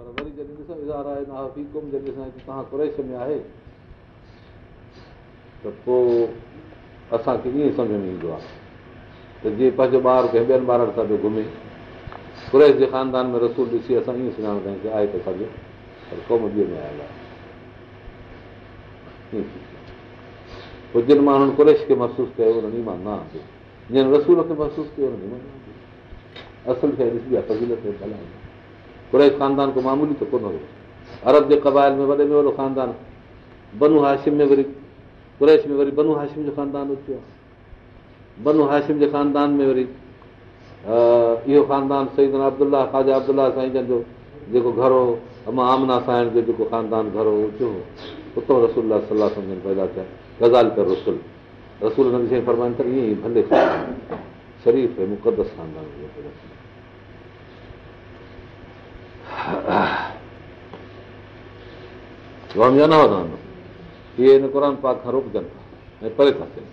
پر وري جڏهن ڏسو ازار آهي جڏهن توهان ڪريش ۾ آهي ته پوءِ اسان کي ائين سمجهه ۾ ايندو آهي ته جيئن پنهنجو ٻار ڪنهن ٻين ٻارن سان پيو گهمي ڪريش جي خاندان ۾ رسول ڏسي اسان ائين سڃاڻندا آهيون ڪه آهي ته سگهي پر قوم ٻئي ۾ آيل آهي. پوءِ جن ماڻهن ڪريش کي محسوس ڪيو انهن ايمان نه آندو. جن رسول کي محسوس ڪيو انهن ايمان نه اصل شيءِ ڏسبي آهي فضيلت ڪريش خاندان ڪو معمولي ته ڪونه هيو ارب جي ڪبائل ۾ وڏي ۾ وڏو خاندان بنو هاشم ۾ وري ڪريش ۾ وري بنو هاشم جو خاندان بنو هاشم جي خاندان ۾ وري اهو خاندان سعيد ابدلا خواجا ابدلا سائين جن جو جيڪو گهر هو اما آمنه سائين جو جيڪو خاندان گهر هو اتو رسول صلاح سمجهن پيدا ٿيا گزال ڪر رسول رسول نبي سائين فرمائن ته ائين ئي ڀلي شريف مقدس خاندان نه وڌندو اهي هن قر پاڪ کان روڪجن ٿا ۽ پري ٿا ٿين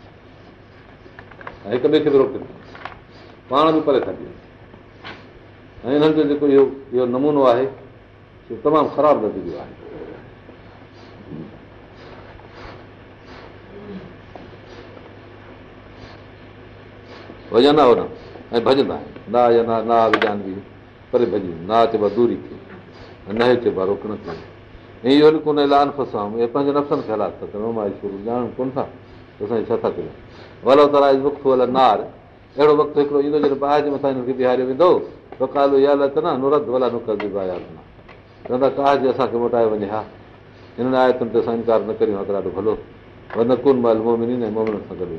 ۽ هڪ ٻئي کي به روڪن ٿا پاڻ به پري ٿا ٿين ۽ هنن جو جيڪو اهو اهو نمونو آهي اهو تمام خراب نتيجو آهي ڀڄندا وڃن ۽ ڀڄندا آهن نا يا نا وجهان به پري ڀڄي. نا چئبو آهي دوري ٿئي نه چئبو آهي روڪڻ ٿئي ۽ اهو ڪونه لان فسائون. اهي پنهنجي نفسن کي حالات ٿا ڪن ڄاڻن ڪونه ٿا. ته ڇا ٿا ڪيون؟ ولو ترا وقت الائي نار. اهڙو وقت هڪڙو ايندو جڏهن ٻاهر جي مٿان هنن کي بيهاريو ويندو ته ڪالو يا ته نه نرت ڀلا نڪردي چوندا ڪاهه جي اسان کي موٽائي وڃي ها. هنن آيتن تي اسان انڪار نه ڪريون ته ڏاڍو ڀلو. نه ڪن مهل مومني نه مومن سان گڏ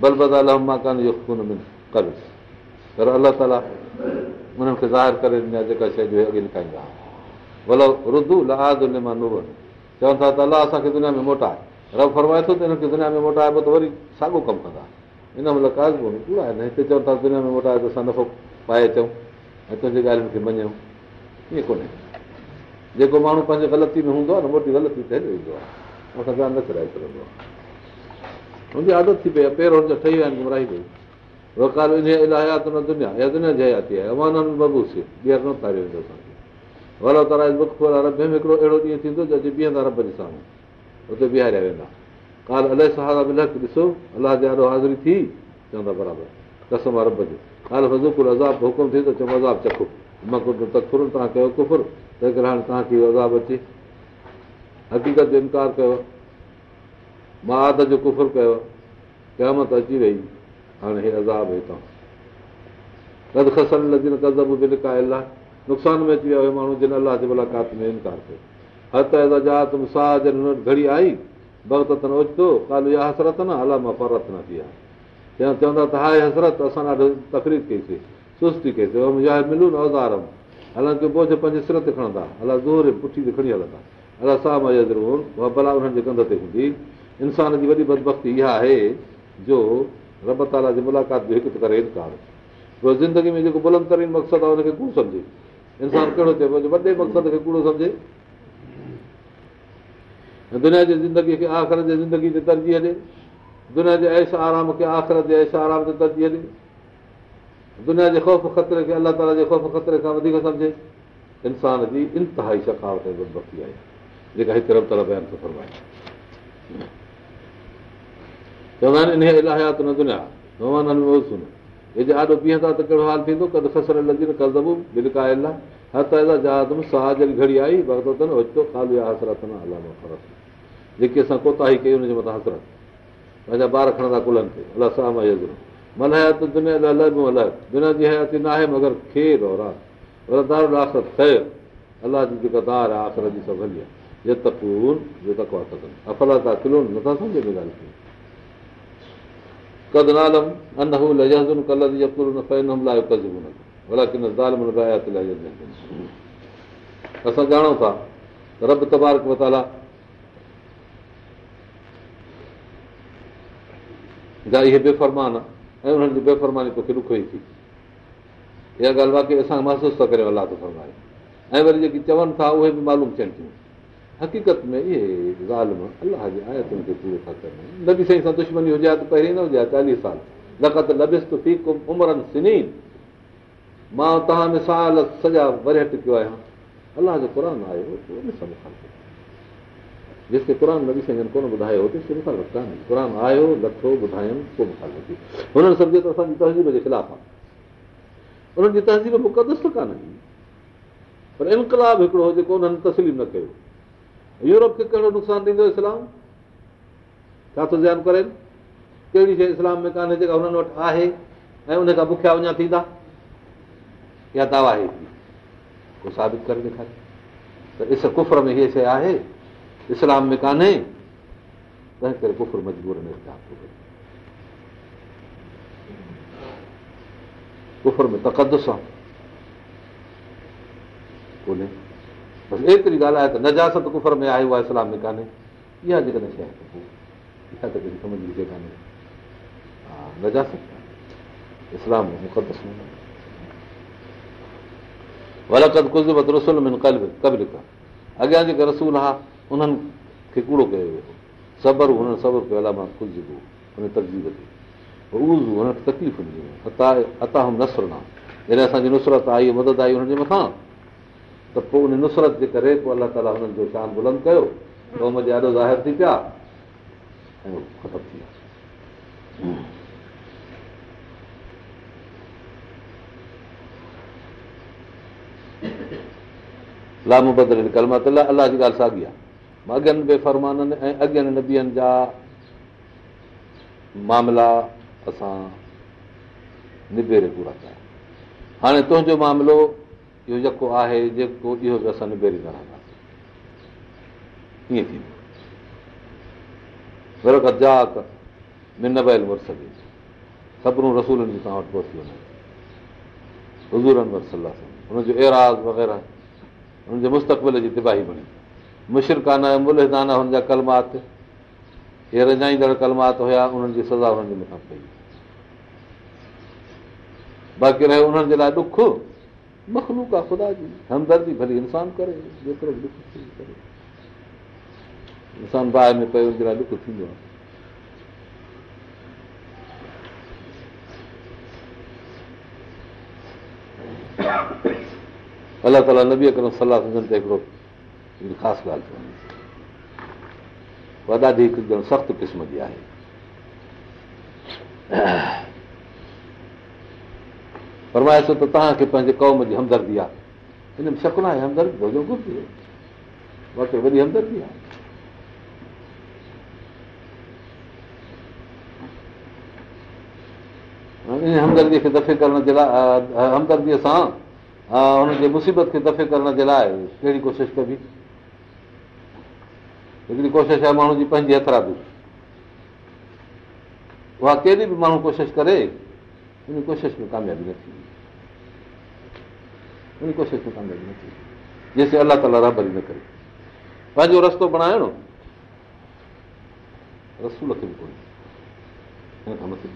بل بدا مان ڪانه اهو ۾ ڪر پر الله تالا انهن کي ظاهر ڪري ڏنا جيڪا شيءِ جو اڳي لڪائيندا ڀلو ردو لهاد مان چون ٿا ته الله اسان کي دنيا ۾ موٽائي رب فرمائي ٿو ته هن کي دنيا ۾ موٽائبو ته وري ساڳيو ڪم ڪندا. ان مهل ڪاز ڪوڙا آهن. هتي چون ٿا دنيا ۾ موٽائي ته اسان نفعو پائي اچون. ۽ تنهنجي ڳالهين کي مڃون. ائين ڪونهي. جيڪو ماڻهو پنهنجي غلطي ۾ هوندو آهي نه موٽي غلطي هلي ويندو آهي. ڌيان نه ڪرائي سگهندو آهي. منهنجي عادت ٿي پئي آهي. پهرون هن جا ٺهي ويا آهن گمراهي پئي وڪال ان الاهي نه دنيا اها دنيا جي حياتي آهي امانن ببوسي ٻيهر نه تاريو ويندو اسان کي ولو تارا رب ۾ هڪڙو اهڙو ڏينهن ٿيندو جنهن جي بيهندا رب جي سامهون هتي بيهاريا ويندا ڪال الائي سهارا ملڪ ڏسو الله جي ڏاڍو حاضري ٿي چوندا برابر قسم رب جو ڪال فزوڪل عذاب حڪم ٿئي ته چئون عذاب چکو مان تکر توهان ڪيو ڪفر تنهن ڪري هاڻي توهان کي اهو عذاب اچي حقيقت جو انڪار ڪيو مان آد جو ڪفر ڪيو قيامت اچي وئي هاڻي هي عذاب لڪايل آهي نقصان ۾ اچي ويو ماڻهو جن الله جي ملاقات ۾ انڪار ڪيو. ساهه جن گهڙي آئي. ڀڳت نه اوچتو ڪال اها حسرت نه الله مان فرت نه ٿي آهي چوندا ته هاءِ حسرت اسان ڏاڍو تڪليف ڪئيسين سستي ڪئيسين. ملون نه حالانڪه بوجهه پنهنجي سر تي کڻندا. الله زور پٺي تي کڻي هلندا. الله ساهه اها ڀلا انهن جي ڪنڌ تي هوندي. انسان جي وڏي بدبختي اها آهي جو رب تالا جي ملاقات به هڪ ته ڪري زندگي ۾ جيڪو بلند ترين مقصد آهي هن کي ڪوڙو سمجهي. انسان ڪهڙو چئبو وڏي مقصد کي ڪوڙو سمجهي. دنيا جي زندگيءَ کي آخر جي زندگي تي ترجيح ڏي دنيا جي ايش آرام کي آخر جي ايش آرام تي ترجيح ڏي دنيا جي خوف خطري کي الله تالا جي خوف خطري کان وڌيڪ سمجهي. انسان جي شڪاوت بدبختي آهي. جيڪا هڪ رب تالا ٿو فرمائي چوندا آهن ان الاهيات نه دنيا سن هي جي ڏاڍو بيهندا ته ڪهڙو حال ٿيندو ڪڏهن کسر لڳي نه ڪدبو بلڪايل آهي هٿ جهاز ساهه جهڙي گهڙي آئي ڀڳتن اوچتو خالي حسرت نه الله فرت جيڪي اسان ڪوتاهي ڪئي هن جي مٿان حسرت پنهنجا ٻار کڻندا ڪلن تي الله ساهه مان من حيات دنيا الڳ دنيا جي حياتي نه آهي مگر خير اور آهي دار آخر خير الله جي جيڪا دار آهي آخر جي سڀ هلي آهي جي تڪون جو تڪوا سگهن افلا ٿا ڪلو نٿا سمجهي ۾ ڳالهه کي اسان ڄاڻون ٿا رب تبارڪ متالا جا اهي بيفرمان ۽ انهن جي بيفرماني توکي ئي ٿي اها ڳالهه واقعي اسان محسوس ٿا ڪريون الله فرمائي ۽ وري جيڪي چون ٿا اهي به معلوم ٿين ٿيون حقيقت ۾ اهي ظالم الله جي آيتن کي پورو ٿا ڪن نبي سائين سان دشمني هجي ها ته پهرين نه هجي ها چاليهه سال لبست ٿي امرن سنين مان توهان ۾ سال سڄا ورهٽ ڪيو آهيان الله جو قر آيو جيستائين قر نبي سائين ڪونه ٻڌايو قر آيو لٿو ٿي هنن سمجهو ته اسان جي تهذيب جي خلاف آهي انهن جي تهذيب مقدس ته ڪانهي پر انڪلاب هڪڙو هو جيڪو انهن تسليم نه ڪيو يورپ کي ڪهڙو نقصان ڏيندو اسلام ڇا ٿو ڪري ڪهڙي شيءِ اسلام ۾ ڪانهي جيڪا هنن وٽ آهي ۽ ان کان بکيا وڃان ٿيندا يا دعويٰ آهي ڪو ثابت ڪري ڏيکاري ته اس ڪفر ۾ هيءَ شيءِ آهي اسلام ۾ ڪانهي تنهن ڪري ڪفر مجبور ۾ ڪفر ۾ تقدس آهي ڪونهي بس ايتري ڳالهه آهي ته نجاست ڪفر ۾ آهي اها اسلام ۾ ڪانهي. اها جيڪڏهن شيءِ اها ته ڪهڙي سمجهه جي ڪانهي. ها نجاست اسلام ۾ مقدس ولڪت ڪزبت رسول ۾ ڪبل اڳيان جيڪي رسول ها انهن کي ڪوڙو ڪيو ويو. صبر هنن صبر ڪيو الا مان ڪجهبو هن تڪزيب تي. اهو هن کي تڪليف ڏني عطا هم نسر نه جڏهن اسان جي نصرت آئي مدد آئي هن جي مٿان ته پوءِ ان نصرت جي ڪري پوءِ الله تالا هنن جو شان بلند ڪيو. قوم جي ڏاڍو ظاهر ٿي پيا. ۽ ختم ٿي ويا. لام بدل ڪلما ته الله جي ڳالهه ساڳي آهي. اڳين به فرمانن ۽ اڳين نبين جا معاملا اسان نبيري پورا ڪيا. هاڻي تنهنجو معاملو اهو جيڪو آهي جيڪو اهو به اسان نبيري نه رهنداسين ائين ٿيندو بيل ورس سڀني رسولن جي توهان وٽ پهچي وڃي هزورن ورسلا هن جو ايراز وغيره هن جي مستقبل جي تباهي بڻي. مشرڪانا ملهدانا هن جا ڪلمات. هي رجائيندڙ ڪلمات هئا انهن جي سزا هنن جي مٿان پئي. باقي رهيو انهن جي لاءِ ڏک مکلوڪ آهي خدا جي. همدردي ڀلي انسان ڪري جيترو به ڏک ٿي ڪري. انسان باهه ۾ پيو هن جي لاءِ ڏک ٿيندو آهي. الله تالا نبي اڪرم صلاح سمجهن ته هڪڙو خاص ڳالهه چوندي. اها ڏاڍي هڪ ڄڻ سخت قسم جي آهي فرمائي ٿو ته توهان کي پنهنجي قوم جي همدردي آهي هن ۾ شڪ نه آهي همدردي هجڻ گهرجي واقعي وڏي همدردي آهي ان همدرديءَ کي دفعي ڪرڻ جي لاءِ همدرديءَ سان هن جي مصيبت کي دفعي ڪرڻ جي لاءِ ڪهڙي ڪوشش ڪبي هڪڙي ڪوشش آهي ماڻهو جي پنهنجي هٿرابي اها ڪيڏي به ماڻهو ڪوشش ڪري ڪوشش ۾ ڪاميابي نه ان ڪوشش نه جيستائين الله تالا نه ڪري پنهنجو رستو بڻائڻو رسول کي به ڪونهي هن کان مٿي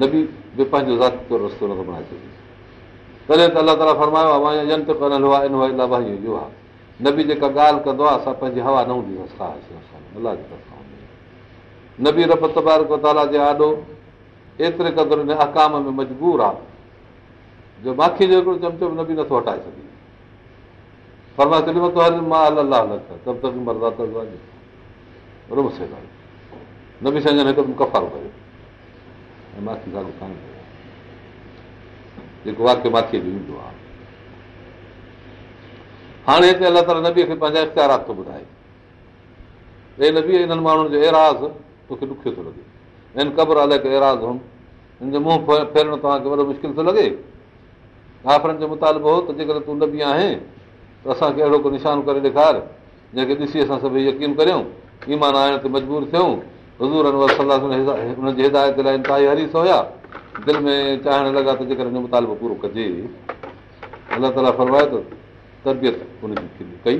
نه به پنهنجو ذاتي طور رستو نٿو بڻائي سگهي تڏهن ته الله تالا فرمايو آهي نه به جيڪا ڳالهه ڪندو آهي اسان پنهنجي هوا نه هوندي نه به آڏو ايتري قدر هن اڪام ۾ مجبور آهي جو ماکي جو هڪڙو چمچو نه به نٿو هٽائي سگهي. هر مان الله نه به سمجهن هڪدم ڪفارو ڪيو. ۽ ماکي ساڳيو ڪانه ڪيو هاڻي هتي الله تالا نبيءَ کي پنهنجا نبي هنن ماڻهن جو ايراز توکي ڏکيو ٿو لڳي هن قبر الائي ايراز هن هن جو منهن فيرڻ توهان کي وڏو مشڪل ٿو لڳي ڪافرن جو مطالبو هو ته جيڪڏهن تون نبي آهي ته اسان کي اهڙو ڪو نشان ڪري ڏيکار جنهن کي ڏسي اسان سڀئي يقين ڪريون ايمان آڻڻ تي مجبور ٿيون حضور هن جي هدايت لاءِ انتهائي حريص هئا دل ۾ چاهڻ لڳا ته جيڪڏهن مطالبو پورو ڪجي الله تالا فرمائي ٿو تربيت هن جي ڪئي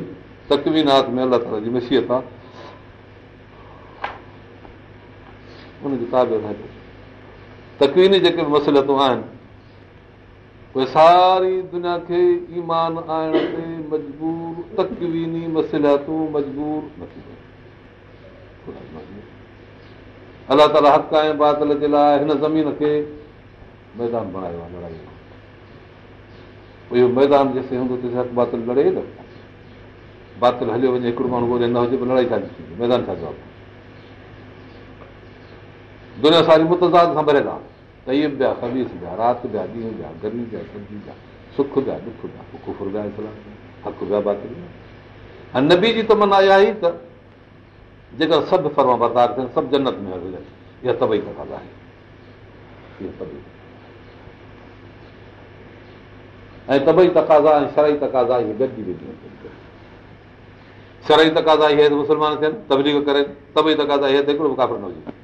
تڪوينات ۾ الله تالا جي مشيهت آهي هن جي تابي تڪويني جيڪي به مسئلتون آهن اهي ساري دنيا کي ايمان آڻڻ تي مجبور تڪويني مسئلتون مجبور نه الله تالا حق ۽ بادل جي لاءِ هن زمين کي ميدان بڻايو آهي لڙائي اهو ميدان جيستائين هوندو تيس باطل لڙي نه. باطل هليو وڃي هڪڙو ماڻهو نه هجي پوءِ لڙائي ڇا ٿيندي ميدان ڇا جواب دنيا ساري متزاد سان ڪفر پيا حق پيا باطل ۽ نبي جي تمنا اها ئي ته جيڪر سڀ فرما بردار ٿين سڀ جنت ۾ هجن اها طبعي تڪازا آهي. ۽ طبعي تڪازا ۽ شرئي تڪازا اهي اهي مسلمان ٿين تبليگ ڪري طبعي تڪازا اهي ته هڪڙو به ڪافر نه هجي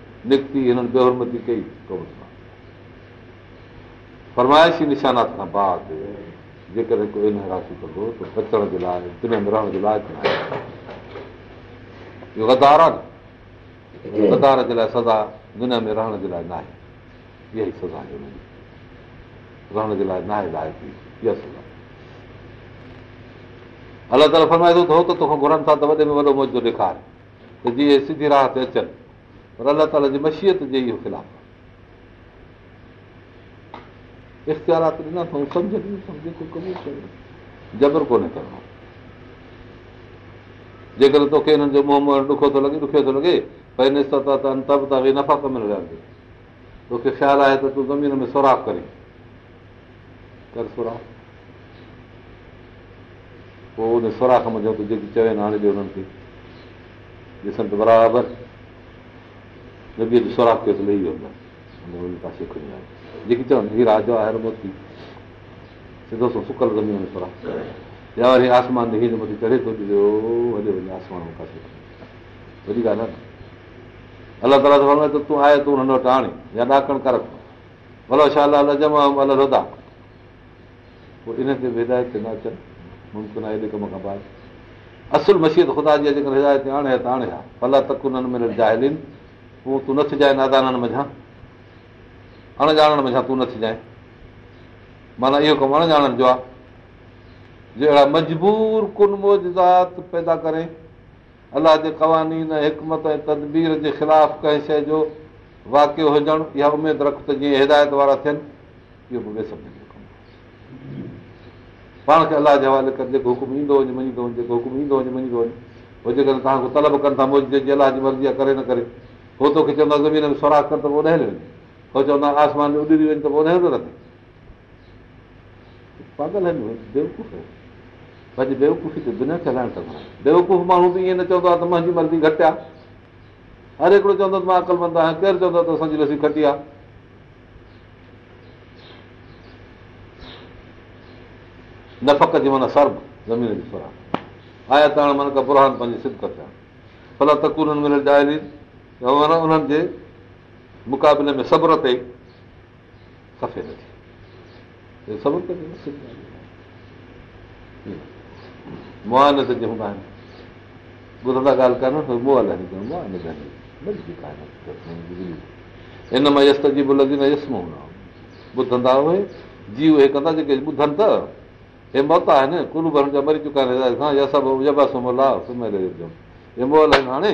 نڪتي هنن بيهرمتي ڪئي قوم سان فرمائشي نشانات کان بعد جيڪڏهن ڪو ان راشي ڪندو ته بچڻ جي لاءِ دنيا ۾ رهڻ جي لاءِ اهو گدار جي لاءِ سزا دنيا ۾ رهڻ جي لاءِ نه آهي سزا الله تالا فرمائي ٿو ته هو ته توکان گهرن ٿا ته وڏي ۾ وڏو موجون ڏيکار. ته جيئن سڌي راهه تي اچن پر الله تالا جي مشيهت جي اهو خلاف. جبر ڪونهي ڪرڻو. جيڪر توکي هنن جو منهن منهن ڏکو ٿو لڳي ڏکيو ٿو لڳي ڀئي نفا ڪم رهندي توکي خيال آهي ته تون زمين ۾ سراک ڪري. ڪر سراک. پوءِ ان سراک تون جيڪي چوي هاڻي ڏيو هنن کي ڏسن ته برابر نبيءَ جو سراک ڪيو ته لهي ويندو پاسي کڻي آهي جيڪي چون هيءُ راجو آهي موتي سڌو سو سڪل زمين ۾ سراک يا وري آسمان هيءَ مٿي چڙهي ٿو ڏجو وڏي وڏي آسمان پاسي وڏي ڳالهه آهي نه الله تالا ته وڃي ته تون آهي تون هن وٽ آڻي يا ڏاڪڻ ڪر ڀلو ڇا الله جمع الله رودا پوءِ ان تي هدايت تي نه اچن ممڪن آهي هيڏي ڪم کان بعد اصل مشيد خدا جي جيڪر هدايت آڻي ته آڻي ها ڀلا تڪ انهن ۾ جائلن تون نه ٿجائي نادانن مجهان اڻڄاڻن مجهان تون نه ٿجائي معنيٰ اهو ڪم اڻڄاڻن جو آهي اهڙا مجبور ڪن موجات پيدا ڪري. الله جي قوانين حڪمت ۽ تدبير جي خلاف ڪنهن شيءِ جو واڪيو هجڻ اها اميد رک ته جيئن هدايت وارا ٿين اهو پاڻ کي الله جي حوالي ڪر جيڪو حڪم ايندو وڃي مڃيندو وڃي جيڪو حڪم ايندو وڃي مڃيندو وڃي پوءِ جيڪڏهن توهان طلب ڪن ٿا موج جي الله جي مرضي آهي ڪري نه ڪري هو توکي چوندا زمين ۾ سراک ڪر ته پوءِ وڃي هو چوندا آسمان ۾ اڏي وڃي ته پوءِ ڏهه ٿو رکي پاڳل آهن بيوقوف تي هلائڻ ٿا بيوقوف ماڻهو به ائين نه چوندو آهي ته منهنجي مرضي گهٽ آهي هر هڪڙو چوندو ته مان اڪلمند آهيان ڪير چوندو ته اسان جي لسي کٽي آهي نه فڪ جي معنيٰ سرب زمين جي سرا آيا ته برهان پنهنجي سدڪ ٿيا ڀلا تڪ انهن ۾ انهن جي مقابلي ۾ صبر سفيد هوندا آهن ٻڌندا ڳالهه ڪانه نه يسم هوندا ٻڌندا اهي جي اهي ڪندا جيڪي ٻڌن ته هي موت آهي نه ڪلو ڀرڻ جا مري چڪا آهن آهن هاڻي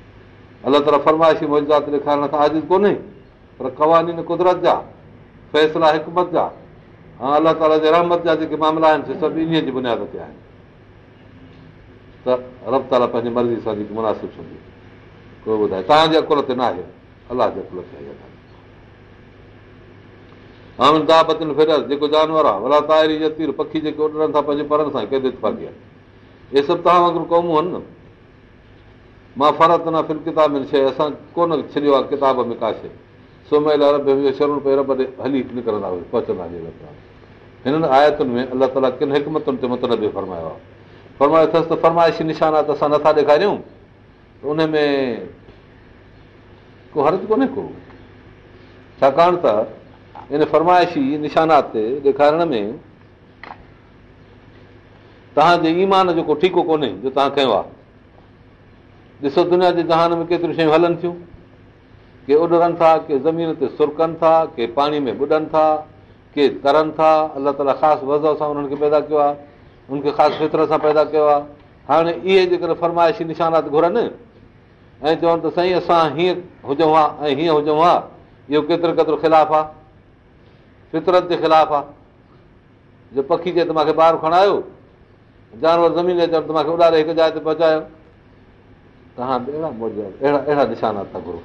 الله تالا فرمائشي موجات ڏيکارڻ کان آزز ڪونهي پر ڪواني قدرت جا فيصلا حڪمت جا ها الله تالا جي رحمت جا جيڪي معاملا آهن سي سڀ ان جي بنياد تي آهن ته رب تالا پنهنجي مرضي سان جيڪي مناسب ٿيندي ڪوئي ٻڌائي توهان جي عقل تي نه آهي الله جي عقل تي جيڪو جانور آهي ڀلا تاهري جتير پکي جيڪي اڏن ٿا پنهنجي پرن سان ڪيڏي اتفاقي آهي اهي سڀ توهان وانگر قومون آهن نه مان فرت نه فل ڪتاب ۾ شيءِ اسان ڪونه ڇڏيو آهي ڪتاب ۾ ڪا شيءِ. سمهيل ارب شرون پي رب ڏي هلي نڪرندا هئا پهچندا هنن آيتن ۾ الله تالا ڪن هڪمتن تي متن به فرمايو آهي. فرمايو اٿس ته فرمائشي نشانات اسان نٿا ڏيکاريون. ان ۾ ڪو هرز ڪونهي ڪو. ڇاڪاڻ ته ان فرمائشي نشانات ڏيکارڻ ۾ توهان جي ايمان جو ڪو ٺيڪو ڪونهي جو توهان ڪيو آهي ڏسو دنيا جي جهان ۾ ڪيتريون شيون هلن ٿيون. ڪي اڏرن ٿا ڪي زمين تي سرڪن ٿا ڪي پاڻي ۾ ٻڏن ٿا ڪي ترن ٿا. الله تالا خاص وز سان انهن کي پيدا ڪيو آهي ان کي خاص فتر سان پيدا ڪيو آهي. هاڻي اهي جيڪر فرمائشي نشانات گهرن ۽ چون ته سائين اسان هيئن هجون ها ۽ هيئن هجون ها اهو ڪيترو ڪيترو خلاف آهي. فطرت جي خلاف آهي. جو پکي چئي ته مون کي ٻاهر کڻايو جانور زمين تي چون ته مون کي اڏاري هڪ جاءِ تي پهچايو توهان اهڙا موج اهڙا اهڙا نشانا ٿا گهرو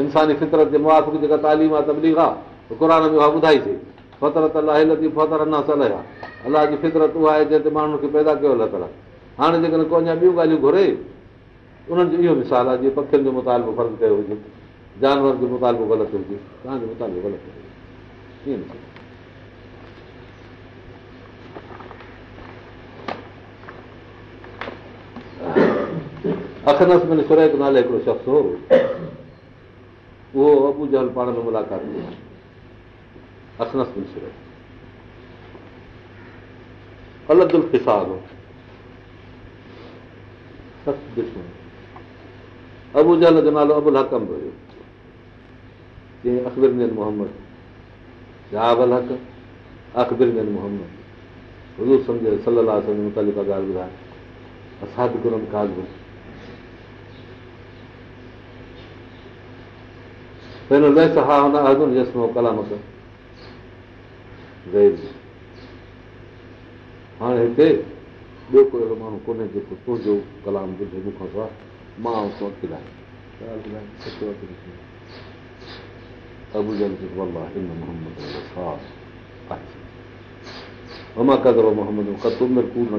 انساني فطرت جي جيڪا تعليم آهي آهي قر ۾ اها ٻڌائيسين فطرت الله فتر اڃا صلاح آهي الله جي فطرت اها آهي جنهن تي ماڻهن کي پيدا ڪيو الله تالا هاڻي جيڪڏهن ڪو اڃا ٻيون ڳالهيون گهري انهن جو اهو مثال آهي جيئن پکين جو مطالبو فرق ڪيو هجي جانور جو مطالبو غلط هجي توهان جو مطالبو غلط اکنس ۾ سريڪ نالي هڪڙو شخص هو اهو ابو جهل پاڻ ۾ ملاقات ڪئي اکنس ۾ سريڪ الڳ حساب هو ابو جهل جو نالو ابل حڪم هيو محمد اڪبر محمد اسان به گرم ڪال به پهريون ليس ها هن اڳ جسمو ڪلام هاڻي هتي ٻيو ڪو اهڙو ماڻهو ڪونهي جيڪو تنهنجو ڪلام ٻڌي مون کان سواءِ مان مان ڪدرو محمد ڪوڙ نه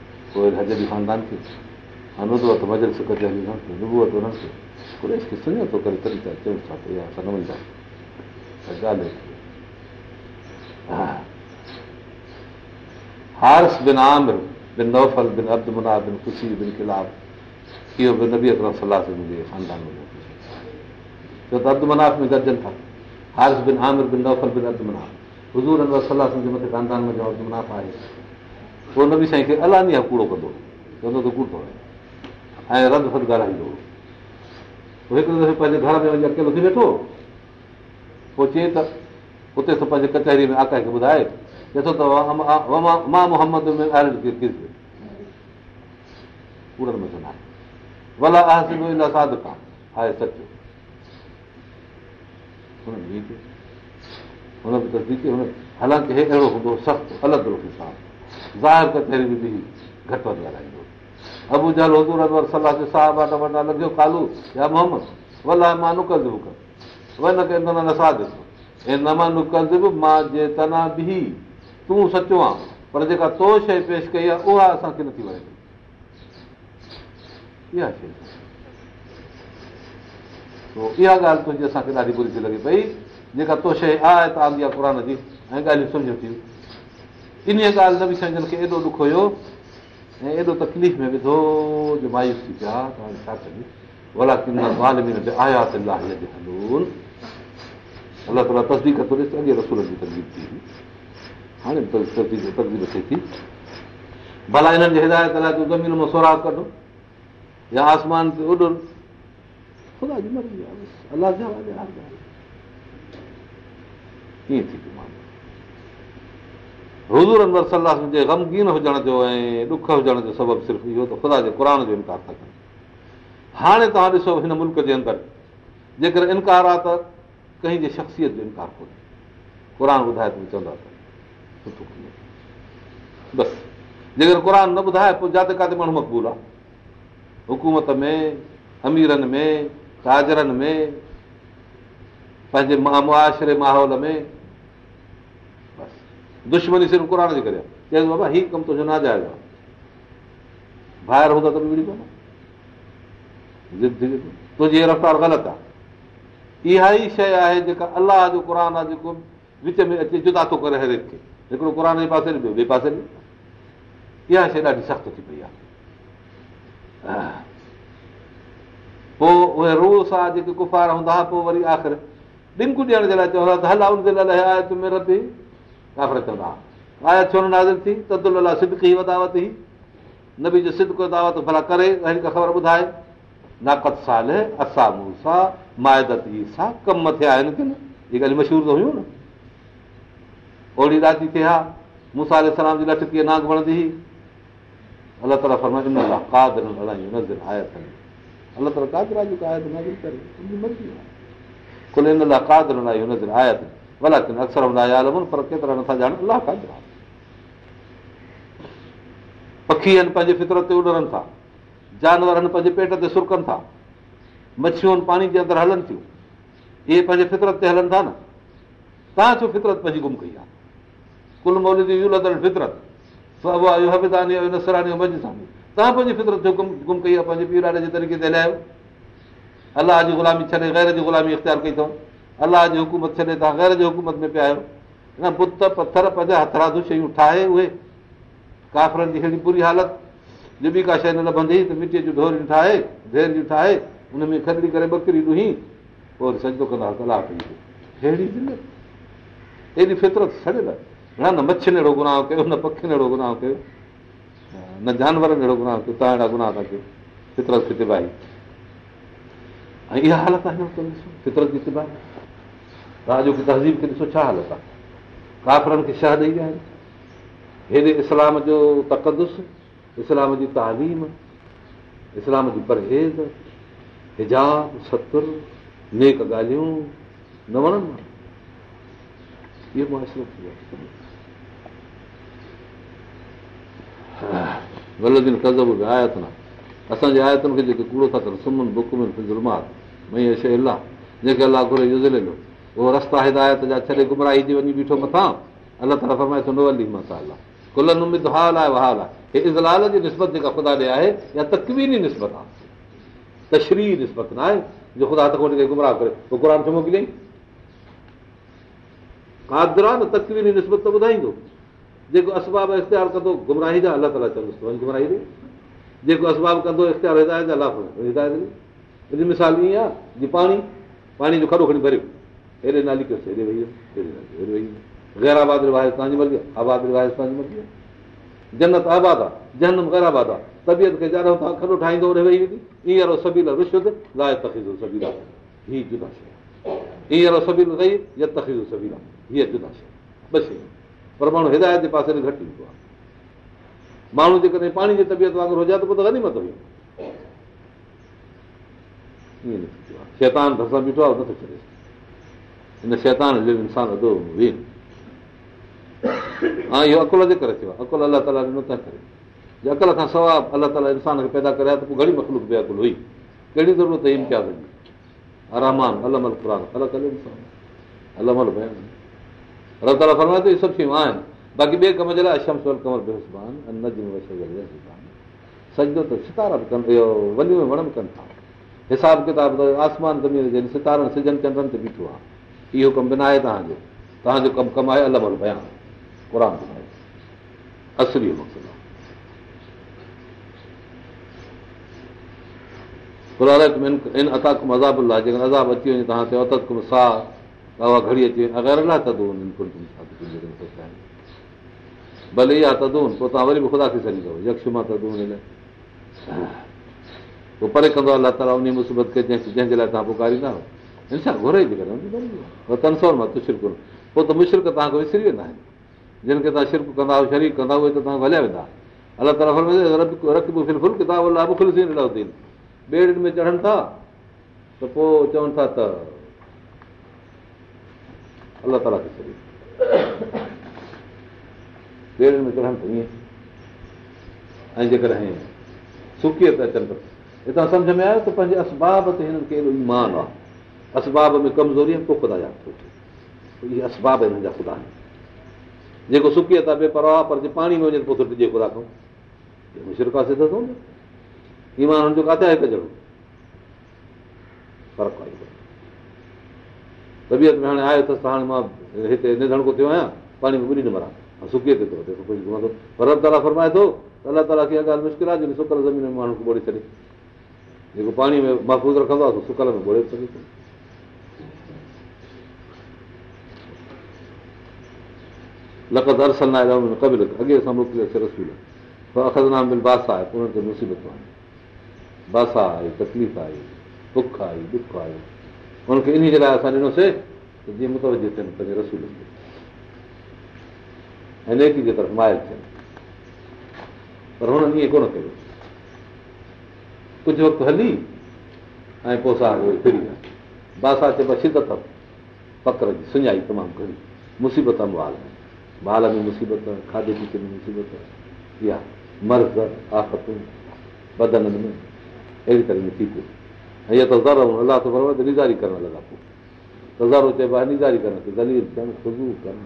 پوءِ هج به خاندان کي ۽ ندوت مجل سک تي هلي نبوئت هنن کي ڪريش کي سڃو ٿو ڪري تڏهن ته چئون ڇا ته اها اسان نه وڃان ڳالهه هارس بن عامر بن نوفل بن ابد منا بن خوشي بن خلاف اهو به نبي اڪرم صلاح منهنجي خاندان ۾ ڇو ته ابد مناف ۾ گڏجن ٿا هارس بن عامر بن نوفل بن ابد مناف حضور انور صلاح جي مٿي خاندان ۾ ابد مناف آهي پوءِ نبي سائين کي الاني آهي ڪوڙو ڪندو چوندو ته ڪوڙو ۽ رد فد ڳالهائيندو. هڪڙي دفعي پنهنجي گهر ۾ وڃي اڪيلو ٿي ويٺو. پوءِ چئي ته اتي ته پنهنجي ڪچهري ۾ آڪا کي ٻڌائي ٿو ته مان محمد ۾ ڪوڙن ۾ چوندا ڀلا آهي. ساڌ ڪانه آهي سچ هن به تصديق حالانڪه هي اهڙو هوندو سخت الڳ روپ سان ظاهر ڪچهري ۾ به گهٽ وڌ ڳالهائيندو. ابو جل حضور انور صلاح تي صاحب وڏا وڏا لڳيو ڪالو يا محمد ولا مان نڪل ڪر. وڃ نه ڪندو نه ساٿ ۽ نه مان نڪل به مان جي تنا به تون سچو آهي پر جيڪا تو شيءِ پيش ڪئي آهي اها اسان کي نٿي وڻي. اها شيءِ اها ڳالهه تنهنجي اسان کي ڏاڍي بري ٿي لڳي پئي جيڪا تو شيءِ آهي ته آندي آهي قر جي ۽ ڳالهيون سمجهو ٿيون ان ڳالهه نه به سمجهن کي ايڏو ڏک هيو ۽ ايڏو تڪليف ۾ وڌو جو مايوس ٿي پيا ڇا ڪجي ڀلا آيا الله تالا تصديق ٿو ڏس اڳي رسول جي تڪليف ٿي هاڻي تڪليف ٿئي ٿي. ڀلا هنن جي هدايت لاءِ تون زمين مان سوراگ ڪڍو. يا آسمان تي اڏ. خدا جي مرضي الله ڪيئن ٿي پيو حضور اندر صلاح جي غمگين هجڻ جو ۽ ڏک هجڻ جو سبب صرف اهو ته خدا جي قر جو انڪار ٿا ڪن هاڻي توهان ڏسو هن ملڪ جي اندر جيڪر انڪار آهي ته ڪنهن جي شخصيت جو انڪار ڪونهي قر ٻڌائي ته چوندا ته بس جيڪر قر نه ٻڌائي پوءِ جتي ڪٿي ماڻهو مقبول آهي حڪومت ۾ اميرن ۾ تاجرن ۾ پنهنجي معاشري ماحول ۾ دشمني صرف جي ڪري. چئس بابا هيءُ ڪم تنهنجو نه جائز آهي ٻاهر هوندا ته به وڙي ڪونه تنهنجي رفتار غلط آهي اها ئي شيءِ آهي جيڪا الله جو قر آهي جيڪو وچ ۾ اچي جدا ٿو ڪري هر هڪ کي. هڪڙو قر جي پاسي ٻيو ٻئي پاسي اها شيءِ ڏاڍي سخت ٿي پئي آهي پوءِ اهي روس جيڪي ڪفار هوندا پوءِ وري آخر. ڏنڪو ڏيڻ جي لاءِ چوندا ڪافر چوندا هئا آيا ڇو نه نازل ٿي؟ تدل الا صدقي وداوت ئي نبي جو سدڪو دعوت ڀلا ڪري اهڙي ڪا خبر ٻڌائي. ناقت سال اسان موسيٰ مايدت ايسا ڪم ٿيا آهن ڪه نه؟ اهي ڳالهه مشهور ته هيون نه. اوڙي راتي ٿئي ها موسيٰ سلام جي لٺ ڪيئن ناگ وڻندي هئي. الله تالا فرمائي ان لاءِ ڪادر نظر آيت الله تالا ڪادر جيڪو آيت نظر ڪري مرضي آهي. ڪل ان لاءِ ڪادر نظر آيت ڀلا اڪثر پر ڪيترا نٿا ڄاڻن الله پکي آهن پنهنجي فطرت تي اڏرن ٿا جانور آهن پنهنجي پيٽ تي سرڪن ٿا مڇيون آهن پاڻي جي اندر هلن ٿيون اهي پنهنجي فطرت تي هلن ٿا نه توهان ڇو فطرت پنهنجي گم ڪئي آهي ڪل مولي فطرت توهان پنهنجي فطرت جو گم ڪئي آهي پنهنجي پيءُ ڏاڏي جي طريقي تي هلايو الله جي غلامي ڇڏي غير جي غلامي اختيار ڪئي اٿئون الله جي حڪومت ڇڏي توهان غير جي حڪومت ۾ پيا آهيو. نه بت پٿر پنهنجا هٿراڌو شيون ٺاهي اهي ڪافرن جي اهڙي بري حالت جو به ڪا شيءِ نه لڀندي ته مٽيءَ جون ڍوريون ٺاهي ڍير جون ٺاهي هن ۾ کدڙي ڪري ٻڪري ڏهي اهڙي ايڏي فطرت ڇڏي نه نه مڇي اهڙو گناهه ڪيو نه پکين اهڙو گناهه ڪيو نه جانورن اهڙو گناهه ڪيو توهان اهڙا گناهه ٿا ڪيو. فطرت کي تباهي ۽ اها حالت آهي فطرت جي تباهي توهان جو ڪه تهذيب کي ڏسو ڇا حالت آهي ڪافرن کي شه ڏيئي ويا آهن هيڏي اسلام جو تڪدس اسلام جي تعليم اسلام جي پرهيز هجاب ستر نيڪ ڳالهيون نه وڻن اهو معاشرو ٿي ويو غلط ڪزب به آيت نه. اسان جي آيتن کي جيڪي ڪوڙو ٿا ڪن سمهن بڪمن ظلمات مئي شيءِ الله جيڪي الله گهري يزلي ڏنو اهو رستا هدايت جا ڇڏي گمراهي جي وڃي بيٺو مٿان. الله تالا فرمائي ٿو نولي مسا الله ڪلن اميد حال آهي وهال آهي. هي ازلال جي نسبت جيڪا خدا ڏي آهي يا تڪويني نسبت آهي. تشري نسبت نه آهي جو خدا هٿ ڪونهي گمراهه ڪري پوءِ قر. ڇو موڪليئين ڪادر آهي نه تڪويني نسبت ته ٻڌائيندو. جيڪو اسباب اختيار ڪندو گمراهي جا الله تالا چوندس وڃي گمراهي ڏي. جيڪو اسباب ڪندو اختيار هدايت الله هدايت ڏي. هدايت مثال ائين آهي جيئن پاڻي پاڻي جو کڏو کڻي ڀريو هيڏي نالي ڪيوس هيڏي ويهي هيڏي ويهي. غير آباد روايت توهان جي مرضي آهي آباد روايت توهان جي مرضي آهي جنت آباد آهي جنم غير آباد آهي طبيعت کي ڄاڻو توهان کڏو ٺاهيندو هوڏي ويهي ويندي ائين سبيل رشوت لاءِ تکيزو سبيل. آهي هيءَ جدا شيءِ ائين سبيل رهي يا تکيزو سبيل. آهي هيءَ جدا شيءِ ٻه شيون پر ماڻهو هدايت جي پاسي ۾ گهٽ ايندو آهي ماڻهو جيڪڏهن پاڻي جي طبيعت وانگر هجي ته پوءِ ته گنيمت هئي شيطان ڀرسان بيٺو آهي نٿو ڇڏي هن شيطان جو انسان اڌو ويهه ها اهو عقل جي ڪري ٿيو آهي عقل الله تالا ڏنو ڪري جي عقل کان سواءِ الله تالا انسان کي پيدا ڪري ته پوءِ گهڻي مکلوڪ به عقل هئي ڪهڙي ضرورت امتياز جي آرامان المل الله تالا فرمائي ٿو اهي سڀ شيون آهن باقي ٻئي ڪم جي لاءِ اشم ڪمر بيهسبان سجدو ته ستارا به ڪن ٿا حساب ڪتاب ته آسمان زمين ستارن سجن چنڊن تي بيٺو آهي اهو ڪم به نه آهي توهان جو. توهان جو ڪم ڪم آهي المل بيان قر اصلي آهي. ان اتاڪ عذاب آهي جيڪڏهن عذاب اچي وڃي توهان ته ساهه اها گهڙي اچي وڃي. اگر الله تدون ڀلي اها تدون پوءِ توهان وري به خدا ٿي سگهندؤ يڪش مان تدون پوءِ پري ڪندو الله تالا ان مصيبت کي جنهن جي لاءِ توهان پڪاريندا ان سان گهري ٿي ڪري پوءِ ته مشرڪ توهان کي وسري ويندا آهن. جن کي توهان شرڪ ڪندا شريڪ ڪندا اهي ته توهان هليا ويندا. الله تالا ٻيڙين ۾ چڙهن ٿا ته پوءِ چون ٿا ته الله تالا کي ٻيڙين ۾ چڙهن ته ائين. ۽ جيڪڏهن سڪيءَ تي اچن هتان سمجهه ۾ آيو ته پنهنجي اسباب تي هنن کي ايڏو ايمان آهي اسباب ۾ ڪمزوري آهي پوءِ خدا ياد ٿو اهي اسباب هنن جا خدا آهن جيڪو سڪيءَ ٿا بيپرواهه پر جي پاڻي ۾ وڃي ته پوءِ ٿو ٽجي خدا سڌو ٿو ايمان هن جو ڪٿي آهي هڪ جهڙو فرق آهي طبيعت ۾ هاڻي آيو اٿس ته هاڻي مان هتي نڌڻڪو ٿيو آهيان پاڻي ۾ ٻڙي نه مران سڪيءَ تي ٿو پر رب تالا فرمائي ٿو ته الله تالا کي اها ڳالهه مشڪل آهي جو سڪل زمين ۾ ماڻهو کي ٻوڙي ڇڏي جيڪو پاڻيءَ ۾ محفوظ رکندو آهي سڪل ۾ ٻوڙي سگهي ٿو لکت ارسل نه آهي ڪبل اڳي اسان موڪليوسين رسول اکدنام بل باسا آهي انهن تي مصيبت آهي باسا آئي تڪليف آئي بک آئي ڏک آيو هن کي ان جي لاءِ اسان ڏنوسين جيئن متوجو ٿين پنهنجي رسول ۽ نيڪي جي طرف مائل ٿين پر هنن ائين ڪونه ڪيو ڪجهه وقت هلي ۽ پوءِ اسان ڦري ويا باسا چئبو آهي شدت پڪر جي سڃائي تمام گهڻي مصيبت بال ۾ بال ۾ مصيبت کاڌي پيتي ۾ مصيبت اها مرض آفتون بدنن ۾ اهڙي طرح ٿي پيو ۽ اها ته زر الله ته برابر نزاري ڪرڻ لڳا پوءِ ته زرو چئبو آهي نزاري ڪرڻ ڪن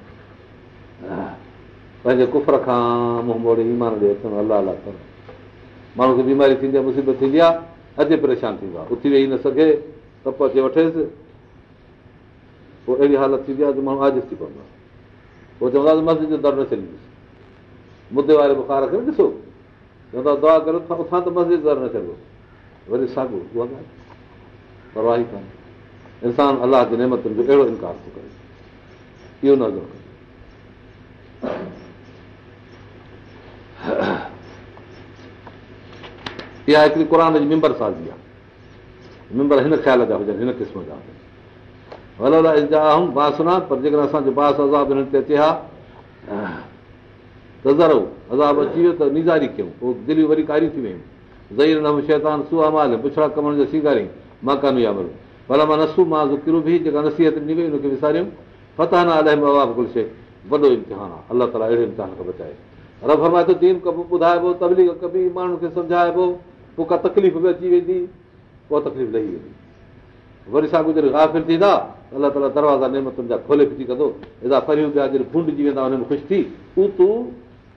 پنهنجي ڪفر کان منهن موڙي ايمان ڏي اچڻ الله ڪرڻ ماڻهو کي بيماري ٿيندي آهي مصيبت ٿيندي آهي اڄ پريشان ٿيندو آهي اٿي ويهي نه سگهي ته پوءِ اچي وٺيس پوءِ اهڙي حالت ٿيندي آهي ته ماڻهو عاجز ٿي پوندو آهي پوءِ چوندا مسجد جو در نه ڇڏيندس مدي واري بخار کي نه ڏسو چوندا دعا ڪيو اٿان ته مسجد در نه ڇڏيو وري ساڳيو اها پرواهي ڪانهي انسان الله جي نيمتن جو اهڙو انڪار ٿو ڪري اهو نظر اها هڪڙي قر جي ميمبر سازي آهي ميمبر هن خيال جا هجن هن قسم جا هجن باسنا پر جيڪڏهن اسان جو باس عذاب هنن تي اچي ها ته زرو عذاب اچي ويو ته نزاري ڪيون. پوءِ دليون وري ڪاري ٿي ويون. زئير نه شيطان سها مال پڇڙا ڪمڻ جو سيگاريون مان ڀلو ڀلا نسو مان زڪرو به جيڪا نصيحت ڏني وئي هن کي وساريون فتا نه شيءِ. وڏو امتحان آهي الله تالا اهڙي امتحان کان بچائي. رب فرمائي ٿو دين ڪبو ٻڌائبو تبليگ ڪبي ماڻهن کي سمجهائبو. پوءِ ڪا تڪليف به اچي ويندي پوءِ تڪليف لهي ويندي. وري ساڳيو جڏهن گافل ٿيندا الله تالا دروازا نيمتن جا کولي ڦٽي ڪندو هيڏا پريون پيا جڏهن فنڊجي ويندا هن ۾ خوش ٿي اوتو